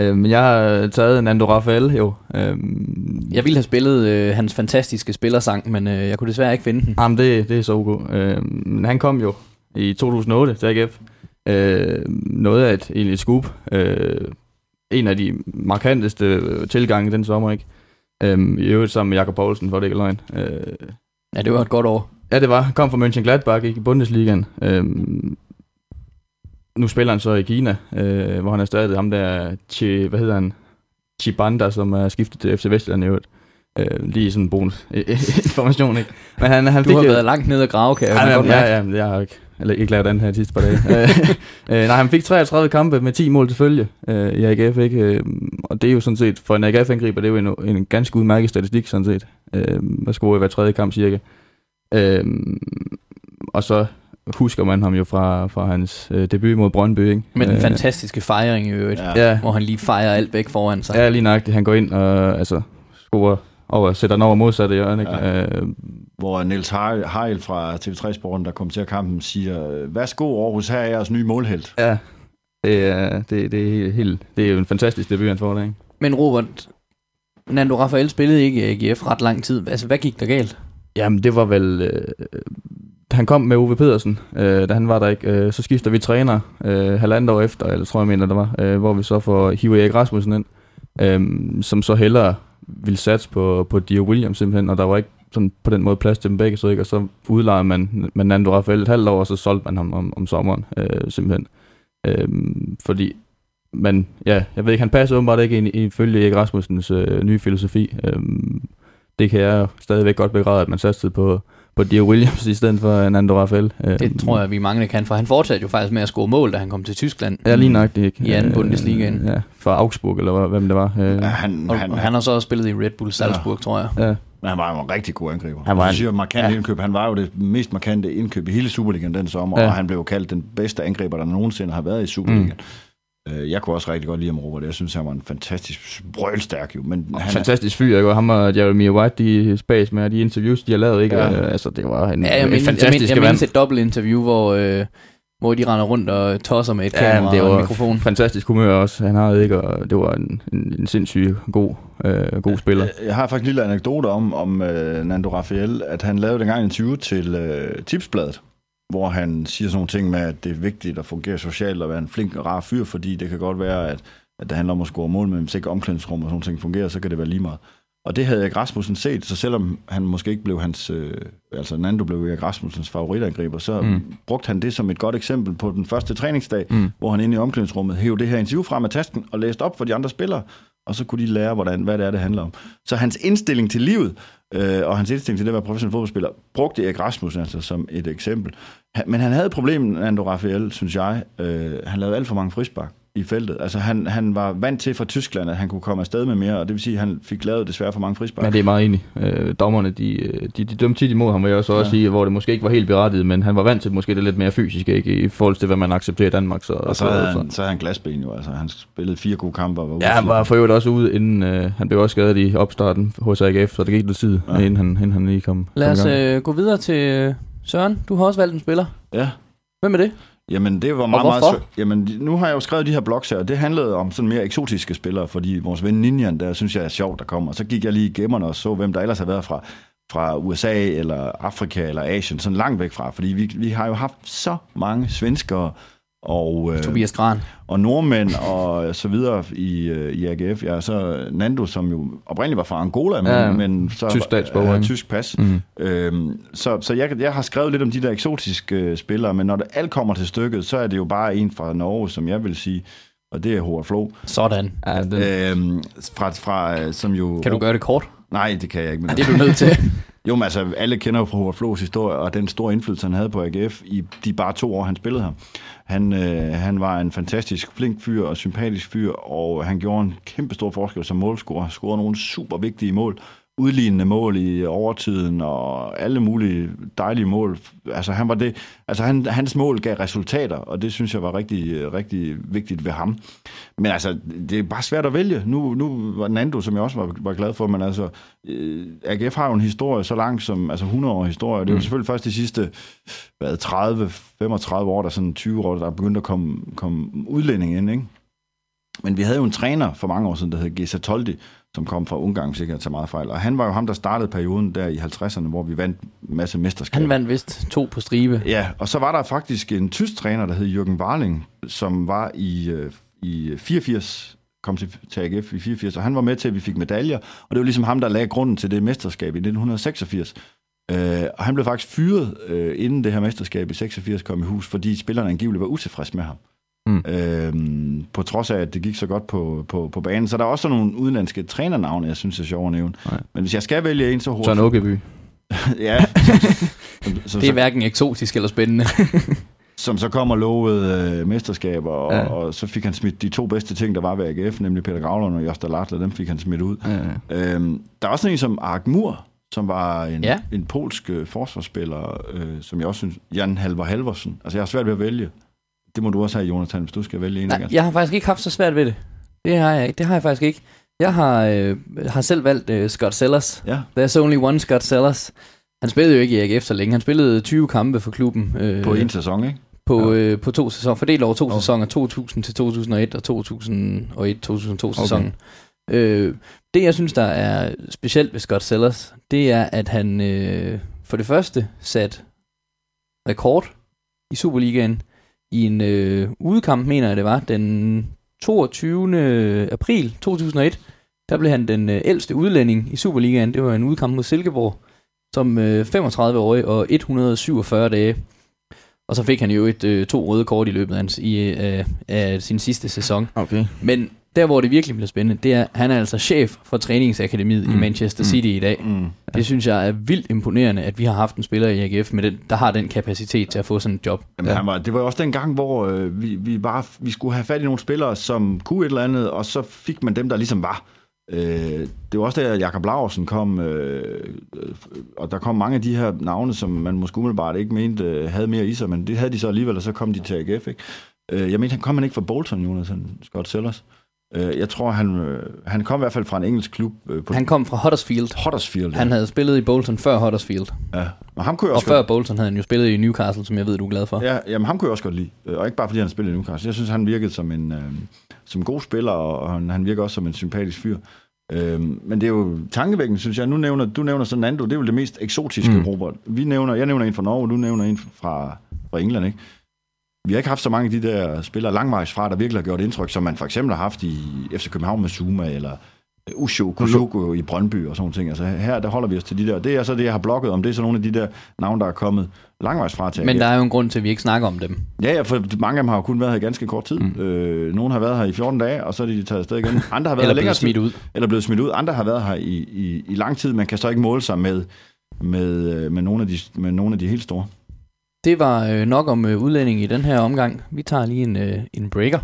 øh, men jeg har taget Nando Rafael jo. Øhm, Jeg ville have spillet øh, hans fantastiske spillersang, men øh, jeg kunne desværre ikke finde den. Jamen, det, det er så okay. Øh, men han kom jo i 2008 til AGF. Øh, noget af et, egentlig et scoop. Øh, en af de markanteste øh, tilgange den sommer, ikke? Øh, I øvrigt sammen med Jakob Poulsen, for det ikke er løgn. Øh, Ja, det var et godt år. Ja, det var. Kom fra Mönchengladbach ikke? i Bundesligaen. Øhm, nu spiller han så i Kina, øh, hvor han er stadig ham der, Chi, hvad hedder han? Chibanda, som er skiftet til FC Vestjylland i øvrigt. Øh, lige sådan en bonus <laughs> information, ikke? Men han, han Du fik har været langt nede og grave, kan jeg Ja, ja, godt ja, ja, men jeg har ikke, eller ikke lavet den her de sidste par dage. <laughs> Øh, øh, nej, han fik 33 kampe med 10 mål til følge øh, i AGF, ikke? Øh, og det er jo sådan set, for en AGF-angriber, det er jo en, en ganske udmærket statistik, sådan set. Øh, der scorer i hver tredje kamp, cirka. Øh, og så husker man ham jo fra, fra hans øh, debut mod Brøndby, ikke? Med den Øh, fantastiske fejring i øvrigt, ja. Hvor han lige fejrer alt væk foran sig. ja, lige nøjagtigt. Han går ind og altså, scorer over, sætter den over modsatte hjørne, ikke? Ja. Øh, hvor Niels Heil fra TV3 Sporten, der kommenterer kampen, siger, værsgo Aarhus, her er jeres nye målhelt. ja, det er, det, det, er helt, helt, det er jo en fantastisk debut, han får der, ikke? Men Robert, Nando Rafael spillede ikke i AGF ret lang tid. Altså, hvad gik der galt? Jamen, det var vel... Øh, han kom med Uwe Pedersen, øh, da han var der ikke. Øh, så skifter vi træner øh, halvandet år efter, eller tror jeg mener, det var, øh, hvor vi så får hiver Erik Rasmussen ind, øh, som så hellere ville satse på, på Dio Williams simpelthen, og der var ikke sådan på den måde plads til dem begge, så, ikke? og så udlejede man, man Nando Rafael et halvt år, og så solgte man ham om, om sommeren, øh, simpelthen. Øh, fordi men ja, jeg ved ikke, han passer åbenbart ikke ind i- ifølge Erik Rasmussens øh, nye filosofi. Øh, det kan jeg stadigvæk godt begræde, at man satsede på, på Dio Williams <laughs> i stedet for Nando Rafael. Øh, Det tror jeg, vi mange kan, for han fortsatte jo faktisk med at score mål, da han kom til Tyskland. Ja, lige nok det ikke. I anden Bundesligaen. Ja, fra Augsburg, eller hvad- hvem det var. Øh, Ja, han, Og han, han, han har så også spillet i Red Bull Salzburg, ja. tror jeg. ja. men han var jo en rigtig god angriber. Han var Du en- siger markant ja. indkøb. Han var jo det mest markante indkøb i hele Superligaen den sommer, ja. og han blev jo kaldt den bedste angriber, der nogensinde har været i Superligaen. Mm. Jeg kunne også rigtig godt lide ham, Robert. Jeg synes, han var en fantastisk brølstærk jo. Men han Fantastisk fyr, ikke? Og ham og Jeremy White, de spas med, de interviews, de har lavet, ikke? Ja. Ja. Altså, det var en, Ja, jeg, en men, jeg, men, fantastisk jeg mindes et dobbelt interview, hvor, øh, hvor de render rundt og tosser med et Ja, kamera det og en var mikrofon. fantastisk humør også. Han havde ikke, og det var en, en, en sindssyg god, øh, god spiller. Jeg har faktisk en lille anekdote om, om uh, Nando Rafael, at han lavede dengang en interview til uh, Tipsbladet, hvor han siger sådan nogle ting med, at det er vigtigt at fungere socialt og være en flink og rar fyr, fordi det kan godt være, at, at det handler om at score mål, men hvis ikke omklædningsrum og sådan ting fungerer, så kan det være lige meget. Og det havde Erik Rasmussen set, så selvom han måske ikke blev hans, øh, altså Nando blev Erik Rasmussens favoritangriber, så mm. brugte han det som et godt eksempel på den første træningsdag, Mm. hvor han inde i omklædningsrummet hævde det her interview frem af tasken og læste op for de andre spillere, og så kunne de lære, hvordan, hvad det er, det handler om. Så hans indstilling til livet øh, og hans indstilling til det at være professionel fodboldspiller, brugte Erik Rasmussen altså som et eksempel. Men han havde problemet, problem, Rafael, synes jeg. Øh, han lavede alt for mange frispark i feltet. Altså han, han var vant til fra Tyskland, at han kunne komme afsted med mere, og det vil sige, at han fik lavet desværre for mange frisbak. Men det er meget enig. Øh, dommerne, de, øh, de, de dømte tit imod ham, vil jeg også, ja. også sige, hvor det måske ikke var helt berettiget, men han var vant til måske det lidt mere fysiske, ikke, i forhold til, hvad man accepterer i Danmark. Så, og så, havde han, så havde han glasben jo, altså han spillede fire gode kampe og var Ja, han var for øvrigt også ude, inden øh, han blev også skadet i opstarten hos AGF, så det gik lidt tid, ja. inden, han, inden han lige kom Lad os øh, gå videre til øh, Søren. Du har også valgt en spiller. Ja. Hvem er det? Jamen, det var meget, meget. Jamen, nu har jeg jo skrevet de her blogs her, og det handlede om sådan mere eksotiske spillere, fordi vores ven Ninjan, der synes jeg er sjovt, der kommer. Og så gik jeg lige i gemmerne og så, hvem der ellers har været fra, fra USA, eller Afrika, eller Asien, sådan langt væk fra. Fordi vi, vi har jo haft så mange svenskere, og, øh, Tobias Gran. og nordmænd og så videre i, øh, i AGF. Ja, så Nando, som jo oprindeligt var fra Angola, men, ja, men så tysk statsborger, øh, tysk pas. Mm. Øhm, så så jeg, jeg har skrevet lidt om de der eksotiske øh, spillere, men når det alt kommer til stykket, så er det jo bare en fra Norge, som jeg vil sige, og det er Hora Flo. Sådan. Ja, den... øhm, fra, fra, som jo... Kan du gøre det kort? Nej, det kan jeg ikke. Men ja, det er du nødt til. <laughs> jo, men altså, alle kender jo fra Robert Flos historie, og den store indflydelse, han havde på AGF i de bare to år, han spillede her. Han, øh, han var en fantastisk flink fyr og sympatisk fyr, og han gjorde en kæmpe stor forskel som målscorer. Scorede nogle super vigtige mål udlignende mål i overtiden og alle mulige dejlige mål. Altså, han var det, altså han, hans mål gav resultater, og det synes jeg var rigtig, rigtig vigtigt ved ham. Men altså, det er bare svært at vælge. Nu, nu var Nando, som jeg også var, var glad for, men altså, øh, AGF har jo en historie så lang som, altså 100 år historie. Det er jo mm. selvfølgelig først de sidste hvad, 30, 35 år, der sådan 20 år, der er begyndt at komme, komme udlænding ind, ikke? Men vi havde jo en træner for mange år siden, der hed Gesa Toldi, som kom fra Ungarn, hvis ikke jeg tager meget fejl. Og han var jo ham, der startede perioden der i 50'erne, hvor vi vandt en masse mesterskaber. Han vandt vist to på stribe. Ja, og så var der faktisk en tysk træner, der hed Jürgen Warling, som var i, øh, i 84, kom til, til AGF i 84, og han var med til, at vi fik medaljer, og det var ligesom ham, der lagde grunden til det mesterskab i 1986. Uh, og han blev faktisk fyret, uh, inden det her mesterskab i 86 kom i hus, fordi spillerne angiveligt var utilfredse med ham. Mm. Øhm, på trods af, at det gik så godt på, på, på banen. Så der er også nogle udenlandske trænernavne, jeg synes er sjovt at nævne. Nej. Men hvis jeg skal vælge en så hurtigt... Søren Åkeby. <laughs> ja. som, som, det er hverken eksotisk eller spændende. <laughs> som så kom og lovede øh, mesterskaber, og, ja. og så fik han smidt de to bedste ting, der var ved AGF, nemlig Peter Gravlund og Joster Lartler, dem fik han smidt ud. Ja, ja. Øhm, der er også en som Ark Mur, som var en, ja. en polsk øh, forsvarsspiller, øh, som jeg også synes, Jan Halvar Halvorsen. Altså jeg har svært ved at vælge. Det må du også have, Jonathan, hvis du skal vælge en. Nej, jeg har faktisk ikke haft så svært ved det. Det har jeg ikke. Det har jeg faktisk ikke. Jeg har, øh, har selv valgt øh, Scott Sellers. Ja. There's only one Scott Sellers. Han spillede jo ikke i AGF så længe. Han spillede 20 kampe for klubben. Øh, på en sæson, ikke? På, ja. øh, på to sæsoner. Fordelt over to okay. sæsoner. 2000 til 2001 og 2001-2002 sæsonen. Okay. Øh, det, jeg synes, der er specielt ved Scott Sellers, det er, at han øh, for det første sat rekord i Superligaen i en øh, udekamp, mener jeg det var, den 22. april 2001. Der blev han den øh, ældste udlænding i Superligaen. Det var en udkamp mod Silkeborg som øh, 35-årig og 147 dage. Og så fik han jo et øh, to røde kort i løbet af, hans, i, øh, af sin sidste sæson. Okay. Men der, hvor det virkelig bliver spændende, det er, at han er altså chef for træningsakademiet mm. i Manchester City mm. i dag. Mm. Det synes jeg er vildt imponerende, at vi har haft en spiller i AGF, med den, der har den kapacitet til at få sådan et job. Jamen, ja. han var, det var jo også den gang, hvor øh, vi, vi, bare, vi skulle have fat i nogle spillere, som kunne et eller andet, og så fik man dem, der ligesom var. Øh, det var også der, Jakob Laursen kom, øh, og der kom mange af de her navne, som man måske umiddelbart ikke mente øh, havde mere i sig, men det havde de så alligevel, og så kom de til AGF. Ikke? Øh, jeg mente, han kom han ikke fra Bolton, Jonas, Scott Sellers. Øh, jeg tror, han, øh, han kom i hvert fald fra en engelsk klub. Øh, på han kom fra Huddersfield. Huddersfield, ja. Han havde spillet i Bolton før Huddersfield. Ja, men ham kunne jeg også Og før godt... Bolton havde han jo spillet i Newcastle, som jeg ved, du er glad for. Ja, jamen ham kunne jeg også godt lide. Og ikke bare fordi han spillede i Newcastle. Jeg synes, han virkede som en øh, som god spiller, og han, han virker også som en sympatisk fyr. Øh, men det er jo tankevækkende, synes jeg. Nu nævner, du nævner sådan Nando, det er jo det mest eksotiske, mm. Robert. Vi nævner, jeg nævner en fra Norge, du nævner en fra, fra England, ikke? Vi har ikke haft så mange af de der spillere langvejs fra, der virkelig har gjort indtryk, som man for eksempel har haft i FC København med Zuma, eller Usho, Kushoko i Brøndby og sådan ting. Altså her, der holder vi os til de der. Det er så det, jeg har blokket om. Det er så nogle af de der navne, der er kommet langvejs fra til. Men der er jo en grund til, at vi ikke snakker om dem. Ja, ja, for mange af dem har jo kun været her i ganske kort tid. Mm. Øh, nogle har været her i 14 dage, og så er de taget afsted igen. <laughs> Andre har været Eller blevet smidt ud. Eller blevet smidt ud. Andre har været her i, i, i lang tid. Man kan så ikke måle sig med, med, øh, med, nogle, af de, med nogle af de helt store. Det var øh, nok om øh, udlænding i den her omgang. Vi tager lige en, øh, en breaker.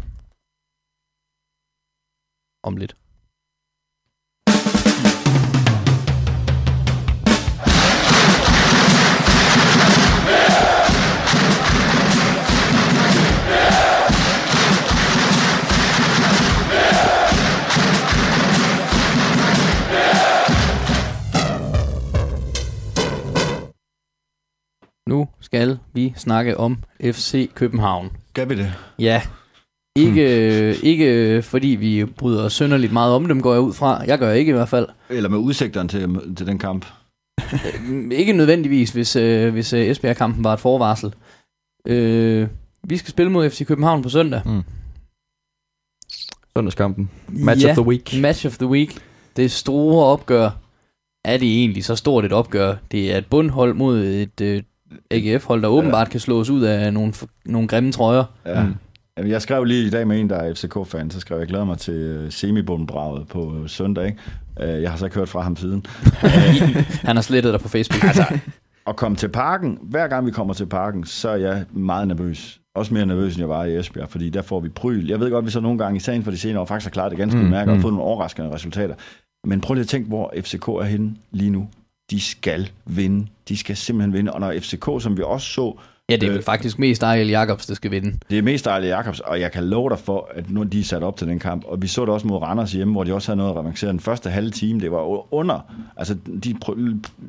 Om lidt. Nu skal vi snakke om FC København. Skal vi det? Ja. Ikke, øh, ikke øh, fordi vi bryder sønderligt meget om dem, går jeg ud fra. Jeg gør ikke i hvert fald. Eller med udsigterne til, til den kamp. Mm, Ikke nødvendigvis, hvis, øh, hvis øh, Esbjerg-kampen var et forvarsel. Øh, vi skal spille mod FC København på søndag. Mm. Søndagskampen. Match ja, of the week. Match of the week. Det store opgør. Er det egentlig så stort et opgør? Det er et bundhold mod et øh, AGF-hold, der åbenbart kan slås ud af nogle, nogle grimme trøjer. Ja. Mm. Mm. Jamen, jeg skrev lige i dag med en, der er FCK-fan, så skrev jeg, jeg glæder mig til øh, semibundbraget på øh, søndag. Ikke? Øh, Jeg har så ikke hørt fra ham siden. <laughs> Han har slettet dig på Facebook. altså, <laughs> at komme til parken, hver gang vi kommer til parken, så er jeg meget nervøs. Også mere nervøs, end jeg var i Esbjerg, fordi der får vi pryl. Jeg ved godt, at vi så nogle gange i sagen for de senere år faktisk har klaret det ganske Mm, mm, mærke og mm. fået nogle overraskende resultater. Men prøv lige at tænke, hvor FCK er henne lige nu. De skal vinde. De skal simpelthen vinde. Og når FCK, som vi også så, Ja, det er Øh. faktisk mest Ariel Jacobs, der skal vinde. det er mest Ejle Jacobs, og jeg kan love dig for, at nu er de sat op til den kamp. Og vi så det også mod Randers hjemme, hvor de også havde noget at revancere. Den første halve time, det var under. Altså, de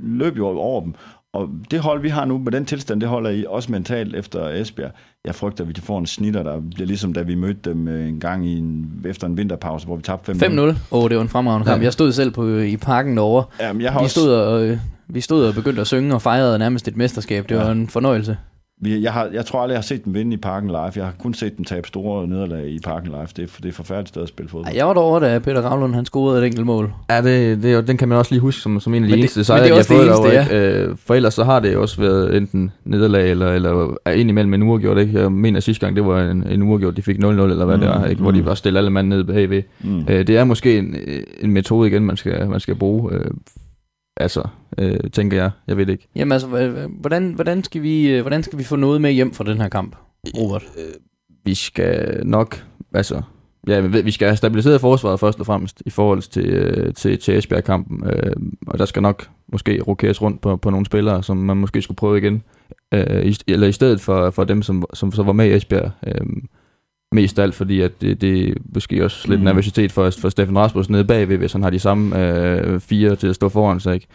løb jo over dem. Og det hold, vi har nu med den tilstand, det holder I også mentalt efter Esbjerg. Jeg frygter, at vi får en snitter, der bliver ligesom da vi mødte dem øh, en gang i en, efter en vinterpause, hvor vi tabte 5-0. 5-0. Åh, oh, det var en fremragende kamp. Ja. Jeg stod selv på, i parken derovre. Jamen, jeg har Vi også, stod, og, øh, vi stod og begyndte at synge og fejrede nærmest et mesterskab. Det Ja. var en fornøjelse. Vi, jeg, har, jeg tror aldrig, jeg har set dem vinde i parken live. Jeg har kun set dem tabe store nederlag i parken live. Det er, det er forfærdeligt sted at spille fodbold. Jeg var derovre, da Peter Ravlund han scorede et enkelt mål. Ja, det, det, er jo- den kan man også lige huske som, som en af de Men det- eneste sejre, det de har også det fået derovre. ikke? Øh, For ellers så har det også været enten nederlag eller, eller er indimellem en uafgjort. Ikke? Jeg mener sidste gang, det var en, en uafgjort, de fik 0-0 eller hvad Mm, det var, ikke? hvor de mm. bare stille alle mand nede bagved. Mm. Øh, det er måske en, en metode igen, man skal, man skal bruge. Øh, altså, øh, tænker jeg. Jeg ved det ikke. Jamen altså, hvordan, hvordan, skal vi, øh, hvordan skal vi få noget med hjem fra den her kamp, Robert? Øh, vi skal nok, altså, ja, vi skal have stabiliseret forsvaret først og fremmest i forhold til, øh, til, til Esbjerg-kampen, øh, og der skal nok måske rokeres rundt på, på nogle spillere, som man måske skulle prøve igen, øh, i, eller i stedet for, for dem, som, som så var med i Esbjerg, øh, mest af alt, fordi at det, det er måske også lidt Mm. nervøsitet for, for Steffen Rasmussen nede bagved, hvis han har de samme øh, fire til at stå foran sig, ikke?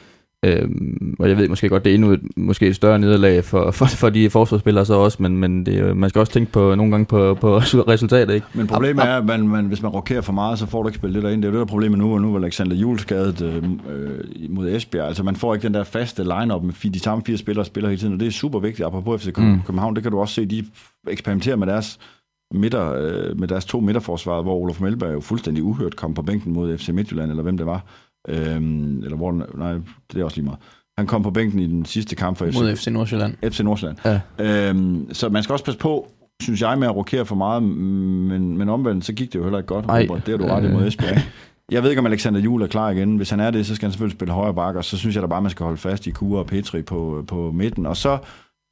Øhm, og jeg ved måske godt, det er endnu et, måske et større nederlag for, <laughs> for, for de forsvarsspillere så også, men, men det, man skal også tænke på nogle gange på, på <laughs> resultatet, ikke? Men problemet er, at man, man, hvis man rokerer for meget, så får du ikke spillet det derind. Det er jo det, der er problemet nu, og nu er Alexander Juhl skadet øh, øh, mod Esbjerg. Altså man får ikke den der faste line-up med de samme fire spillere spiller hele tiden, og det er super vigtigt. Apropos FC Mm. København, det kan du også se, de eksperimenterer med deres midter, øh, med deres to midterforsvar, hvor Olof Melberg jo fuldstændig uhørt kom på bænken mod FC Midtjylland, eller hvem det var. Øhm, eller hvor, den- nej, det er også lige meget. Han kom på bænken i den sidste kamp for FC, Mod FC Nordsjælland. FC Nordsjælland. Ja. Øhm, så man skal også passe på, synes jeg, med at rokere for meget, men, men omvendt, så gik det jo heller ikke godt. Nej. Robert. Det har du ret imod Esbjerg. Jeg ved ikke, om Alexander Juhl er klar igen. Hvis han er det, så skal han selvfølgelig spille højre bakker. Så synes jeg da bare, man skal holde fast i Kure og Petri på, på midten. Og så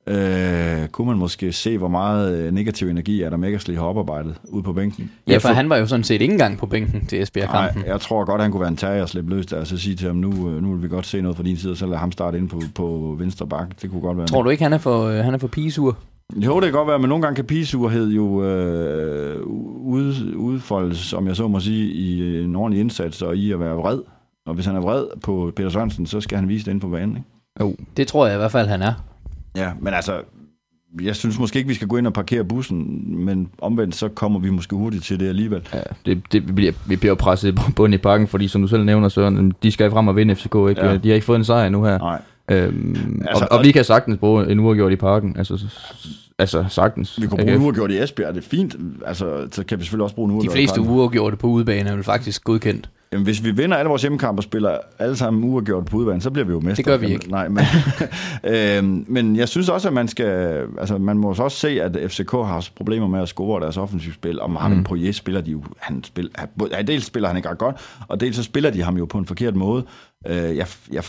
øh, kunne man måske se, hvor meget øh, negativ energi er der Mækkersli har oparbejdet ude på bænken. Ja, for han var jo sådan set ikke engang på bænken til Esbjerg-kampen. Nej, jeg tror godt, han kunne være en tager og slippe løs der, og så sige til ham, nu, øh, nu vil vi godt se noget fra din side, og så lad ham starte ind på, på venstre bakke. Det kunne godt være. Tror du ikke, han er for, øh, han er for pigesur? Jo, det kan godt være, men nogle gange kan pigesurhed jo øh, ud, udfoldes, om jeg så må sige, i en ordentlig indsats og i at være vred. Og hvis han er vred på Peter Sørensen, så skal han vise det inde på banen. Ikke? Jo, Det tror jeg i hvert fald, han er. Ja, men altså, jeg synes måske ikke, vi skal gå ind og parkere bussen, men omvendt, så kommer vi måske hurtigt til det alligevel. ja, det, det, bliver, vi bliver presset på bunden i pakken, fordi som du selv nævner, Søren, de skal frem og vinde FCK, ikke? Ja. De har ikke fået en sejr nu her. Nej. Øhm, Altså, og, og, vi kan sagtens bruge en uafgjort i parken. Altså, altså sagtens. Vi kunne bruge en uafgjort i Esbjerg, det er fint. Altså, så kan vi selvfølgelig også bruge en De uafgjort. i fleste uafgjorte på udebane er vel faktisk godkendt. Jamen, hvis vi vinder alle vores hjemmekampe og spiller alle sammen uafgjort på udebane, så bliver vi jo mestre. Det gør vi ikke. Nej, men, <laughs> øhm, men jeg synes også, at man skal... Altså, man må også se, at FCK har haft problemer med at score deres offensivspil, og Marvin mm. Poirier spiller de jo... Han spiller, han, ja, dels spiller han ikke ret godt, og dels så spiller de ham jo på en forkert måde. Øh, jeg, jeg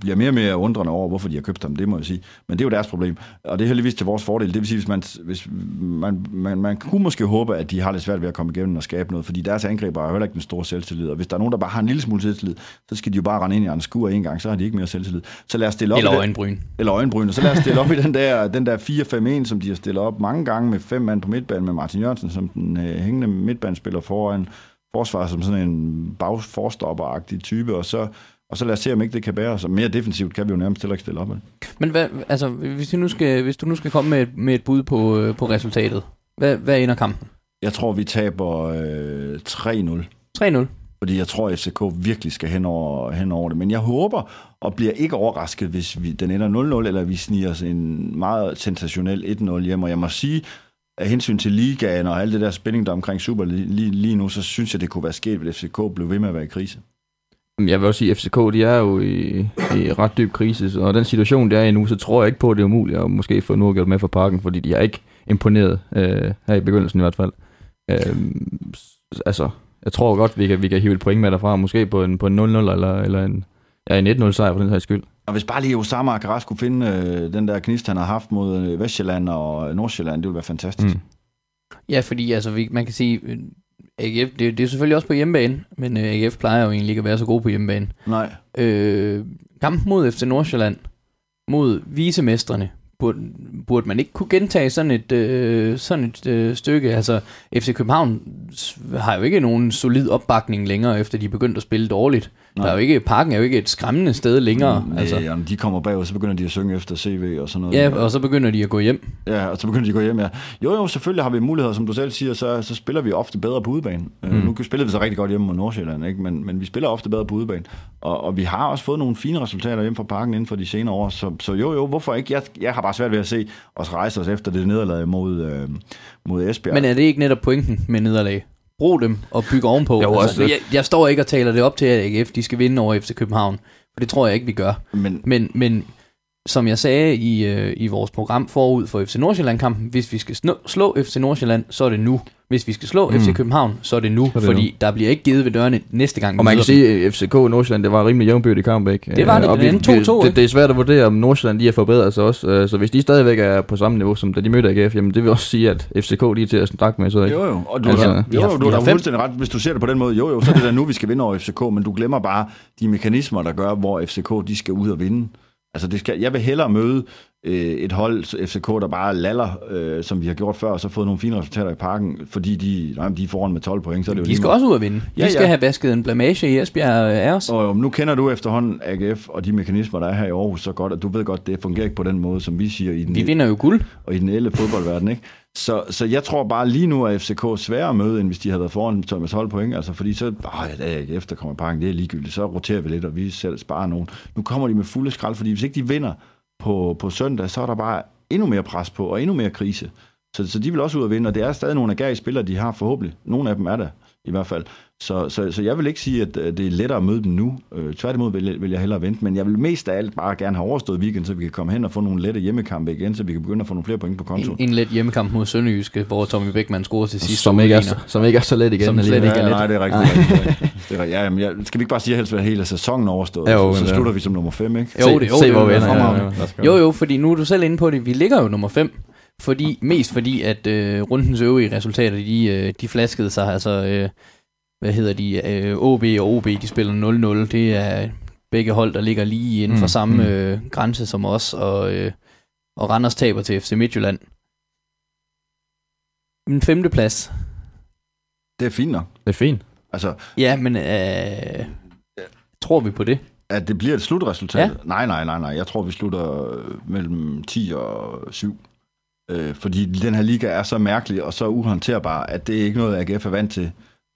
bliver mere og mere undrende over, hvorfor de har købt ham, det må jeg sige. Men det er jo deres problem, og det er heldigvis til vores fordel. Det vil sige, hvis man, hvis man, man, man kunne måske håbe, at de har lidt svært ved at komme igennem og skabe noget, fordi deres angriber har heller ikke den store selvtillid, og hvis der er nogen, der bare har en lille smule selvtillid, så skal de jo bare rende ind i en skur en gang, så har de ikke mere selvtillid. Så lad os stille op Eller i den- øjenbryn. eller øjenbryn, og så lad os stille op i den der, den der 4-5-1, som de har stillet op mange gange med fem mand på midtbanen, med Martin Jørgensen som den øh, hængende midtbanespiller foran forsvar som sådan en bag forstopper type, og så, og så lad os se, om ikke det kan bære sig. Mere defensivt kan vi jo nærmest heller ikke stille op. Med. Men hvad, altså, hvis du nu skal, hvis du nu skal komme med et, med et bud på, øh, på resultatet, hvad, hvad ender kampen? Jeg tror, vi taber øh, 3-0. 3-0. Fordi jeg tror, at FCK virkelig skal hen over, hen over det. Men jeg håber, og bliver ikke overrasket, hvis vi, den ender 0-0, eller vi sniger os en meget sensationel 1-0 hjem. Og jeg må sige, af hensyn til ligaen og alt det der spænding, der er omkring Super lige, lige, lige nu, så synes jeg, det kunne være sket, hvis FCK blev ved med at være i krise. Jeg vil også sige, at FCK de er jo i, i ret dyb krise, og den situation, der er i nu, så tror jeg ikke på, at det er umuligt at måske få noget gjort med for parken, fordi de har ikke imponeret øh, her i begyndelsen i hvert fald. Øh, altså, jeg tror godt, vi kan, vi kan hive et point med derfra, måske på en, på en 0-0 eller, eller en, ja, en 1-0 sejr for den her skyld. Og hvis bare lige Osama Akaras kunne finde øh, den der knist, han har haft mod øh, Vestjylland og Nordsjælland, det ville være fantastisk. Mm. Ja, fordi altså, vi, man kan sige, øh, AGF, det, det er selvfølgelig også på hjemmebane, men øh, AGF plejer jo egentlig ikke at være så god på hjemmebane. Nej, Øh, kampen mod FC Nordsjælland, mod visemestrene, burde, burde man ikke kunne gentage sådan et, øh, sådan et øh, stykke? Altså, FC København har jo ikke nogen solid opbakning længere, efter de er begyndt at spille dårligt. Nej. Der er jo ikke, parken er jo ikke et skræmmende sted længere. Mm, altså. altså. når de kommer bagud, så begynder de at synge efter CV og sådan noget. Ja, og så begynder de at gå hjem. Ja, og så begynder de at gå hjem, ja. Jo, jo, selvfølgelig har vi muligheder, som du selv siger, så, så spiller vi ofte bedre på udebane. Mm. Mm. nu spillede vi så rigtig godt hjemme mod Nordsjælland, ikke? Men, men vi spiller ofte bedre på udebane. Og, og vi har også fået nogle fine resultater hjemme fra parken inden for de senere år, så, så jo, jo, hvorfor ikke? Jeg, jeg har bare svært ved at se os rejse os efter det nederlag mod, øh, mod Esbjerg. Men er det ikke netop pointen med nederlag? Brug dem og bygge ovenpå. Jo, også altså, jeg, jeg står ikke og taler det op til, at AGF de skal vinde over FC København. For det tror jeg ikke, vi gør. men Men, men som jeg sagde i, øh, i vores program forud for FC Nordsjælland-kampen, hvis vi skal slå FC Nordsjælland, så er det nu. Hvis vi skal slå Mm. FC København, så er det nu. Så er det fordi der bliver ikke givet ved dørene næste gang. vi Og man kan sige, at FCK og Nordsjælland, det var en rimelig jævnbyrdig kamp, ikke? Det var det, Øh, og endte 2-2, det, det, er svært at vurdere, om Nordsjælland de har forbedret sig også. Øh, Så hvis de stadigvæk er på samme niveau, som da de mødte AGF, jamen det vil også sige, at FCK de er til at snakke med, så ikke? Jo, jo, og du, Altså, vi jo, har- jo, vi du har fuldstændig ret. Hvis du ser det på den måde, jo, jo, så er det da nu, vi skal vinde over FCK, men du glemmer bare de mekanismer, der gør, hvor FCK de skal ud og vinde. Altså, det skal, jeg vil hellere møde øh, et hold, FCK, der bare laller, øh, som vi har gjort før, og så fået nogle fine resultater i parken, fordi de, nej, de er foran med 12 point, så er det jo De skal også ud og vinde. De Ja, skal ja. have vasket en blamage i Esbjerg af os. Og jo, nu kender du efterhånden AGF og de mekanismer, der er her i Aarhus så godt, at du ved godt, det fungerer ikke på den måde, som vi siger i den, Vi vinder jo guld. og i den elle fodboldverden, ikke? Så, så jeg tror bare lige nu er FCK sværere at møde, end hvis de havde været foran med 12 point. Altså fordi så, åh, det er ikke efter kommer parken, det er ligegyldigt. Så roterer vi lidt, og vi selv sparer nogen. Nu kommer de med fulde skrald, fordi hvis ikke de vinder på, på søndag, så er der bare endnu mere pres på, og endnu mere krise. Så, så de vil også ud og vinde, og det er stadig nogle af gære spillere, de har forhåbentlig. Nogle af dem er der i hvert fald. Så, så, så jeg vil ikke sige, at det er lettere at møde dem nu. Øh, tværtimod vil, jeg- vil jeg hellere vente, men jeg vil mest af alt bare gerne have overstået weekend, så vi kan komme hen og få nogle lette hjemmekampe igen, så vi kan begynde at få nogle flere point på konto. En, en let hjemmekamp mod Sønderjyske, hvor Tommy Beckmann scorede til sidst. Som ikke, er, så- som ikke er så let igen. Som slet ikke er ja, let. nej, det er rigtigt. det er er, ja, jamen, jeg, skal vi ikke bare sige, at helst hele sæsonen overstået? Jo, så, så slutter vi som nummer 5, ikke? Jo, det, jo, se, det, hvor vi det, ender. Jo, jo, fordi nu er du selv inde på det. Vi ligger jo nummer 5. Fordi, mest fordi, at øh, rundens øvrige resultater, de, øh, de flaskede sig. Altså, øh, hvad hedder de? Øh, OB og OB, de spiller 0-0. Det er begge hold, der ligger lige inden for Mm, samme mm. øh, grænse som os. Og, øh, og Randers taber til FC Midtjylland. En femte plads. Det er fint nok. Det er fint. Altså, Ja, men øh, tror vi på det? at det bliver et slutresultat? Ja. Nej, nej, nej, nej. Jeg tror, vi slutter øh, mellem 10 og 7. Øh, fordi den her liga er så mærkelig og så uhåndterbar, at det er ikke noget, AGF er vant til.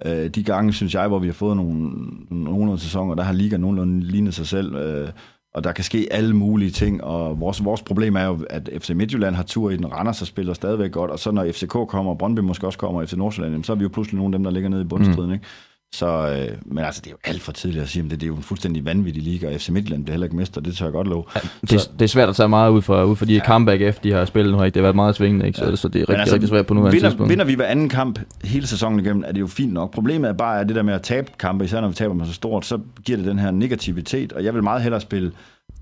Øh, de gange, synes jeg, hvor vi har fået nogle, nogle sæsoner, der har liga nogenlunde lignet sig selv. Øh, og der kan ske alle mulige ting, og vores, vores problem er jo, at FC Midtjylland har tur i den, Randers og spiller stadigvæk godt, og så når FCK kommer, og Brøndby måske også kommer, og FC Nordsjælland, så er vi jo pludselig nogle af dem, der ligger nede i bundstriden, mm. ikke? Så, øh, men altså, det er jo alt for tidligt at sige, men det, det er jo en fuldstændig vanvittig liga, og FC Midtjylland bliver heller ikke mester, det tør jeg godt love. Ja, det, det, er svært at tage meget ud for, ud for de ja. comeback efter de har spillet nu, ikke? det har været meget svingende, ikke? Så, ja. så det er rigtig, altså, rigtig svært på nuværende vinder, tidspunkt. Vinder vi hver anden kamp hele sæsonen igennem, er det jo fint nok. Problemet er bare, at det der med at tabe kampe, især når vi taber med så stort, så giver det den her negativitet, og jeg vil meget hellere spille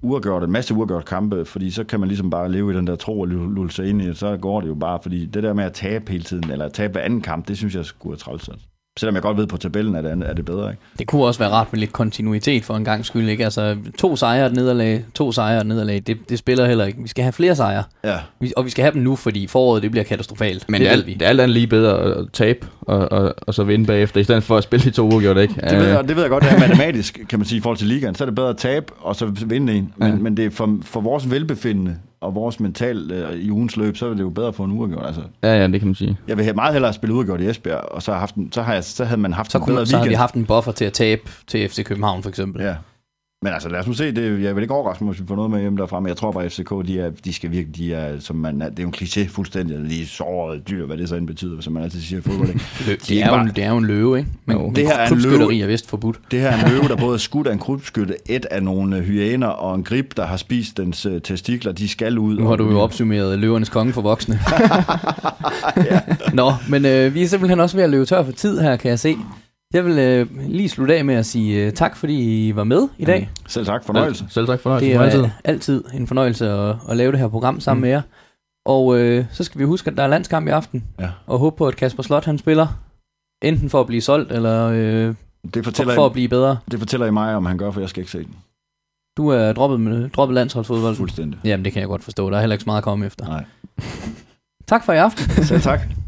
uafgjort, en masse uafgjort kampe, fordi så kan man ligesom bare leve i den der tro og lulle sig ind i, så går det jo bare, fordi det der med at tabe hele tiden, eller at tabe hver anden kamp, det synes jeg skulle træls. Altså. Selvom jeg godt ved på tabellen, at det er det bedre. Ikke? Det kunne også være rart med lidt kontinuitet for en gang skyld. Ikke? Altså, to sejre og nederlag, to sejre og nederlag, det, det spiller heller ikke. Vi skal have flere sejre. Ja. Vi, og vi skal have dem nu, fordi foråret det bliver katastrofalt. Men det, det, er, vi. det er alt andet lige bedre at tabe og, og, og så vinde bagefter, i stedet for at spille de to uafgjort, ikke? Det ved, jeg, det ved jeg godt, det er matematisk, kan man sige, i forhold til ligaen. Så er det bedre at tabe, og så vinde en. Men, ja. men det er for, for vores velbefindende, og vores mental øh, i ugens løb, så er det jo bedre at få en uafgjort. Altså. Ja, ja, det kan man sige. Jeg vil meget hellere spille uafgjort i Esbjerg, og så, haft en, så, har jeg, så havde man haft så en bedre kunne, weekend. Så havde vi haft en buffer til at tabe til FC København, for eksempel. Ja. Men altså, lad os nu se, det, jeg vil ikke overraske mig, hvis vi får noget med hjem derfra, men jeg tror bare, at FCK, de, er, de skal virkelig, de er, som man, det er jo en kliché fuldstændig, de er såret dyr, hvad det så end betyder, som man altid siger i fodbold. Ikke? <laughs> de, de er, er jo, det er jo en løve, ikke? Men jo. det her er en løve, er vist forbudt. Det her er en løve, der <laughs> både er skudt af en krybskytte, et af nogle hyæner og en grib, der har spist dens uh, testikler, de skal ud. Nu har du jo opsummeret løvernes konge for voksne. <laughs> ja. Nå, men øh, vi er simpelthen også ved at løbe tør for tid her, kan jeg se. Jeg vil øh, lige slutte af med at sige øh, tak, fordi I var med i dag. Mm. Selv tak, fornøjelse. Selv tak, fornøjelse. Det er altid, altid en fornøjelse at, at lave det her program sammen mm. med jer. Og øh, så skal vi huske, at der er landskamp i aften. Ja. Og håbe på, at Kasper Slot han spiller. Enten for at blive solgt, eller øh, det fortæller for, for at blive bedre. Det fortæller I mig, om han gør, for jeg skal ikke se den. Du er droppet, med, droppet landsholdsfodbold. Fuldstændig. Jamen, det kan jeg godt forstå. Der er heller ikke så meget at komme efter. Nej. tak for i aften. Selv tak. <laughs>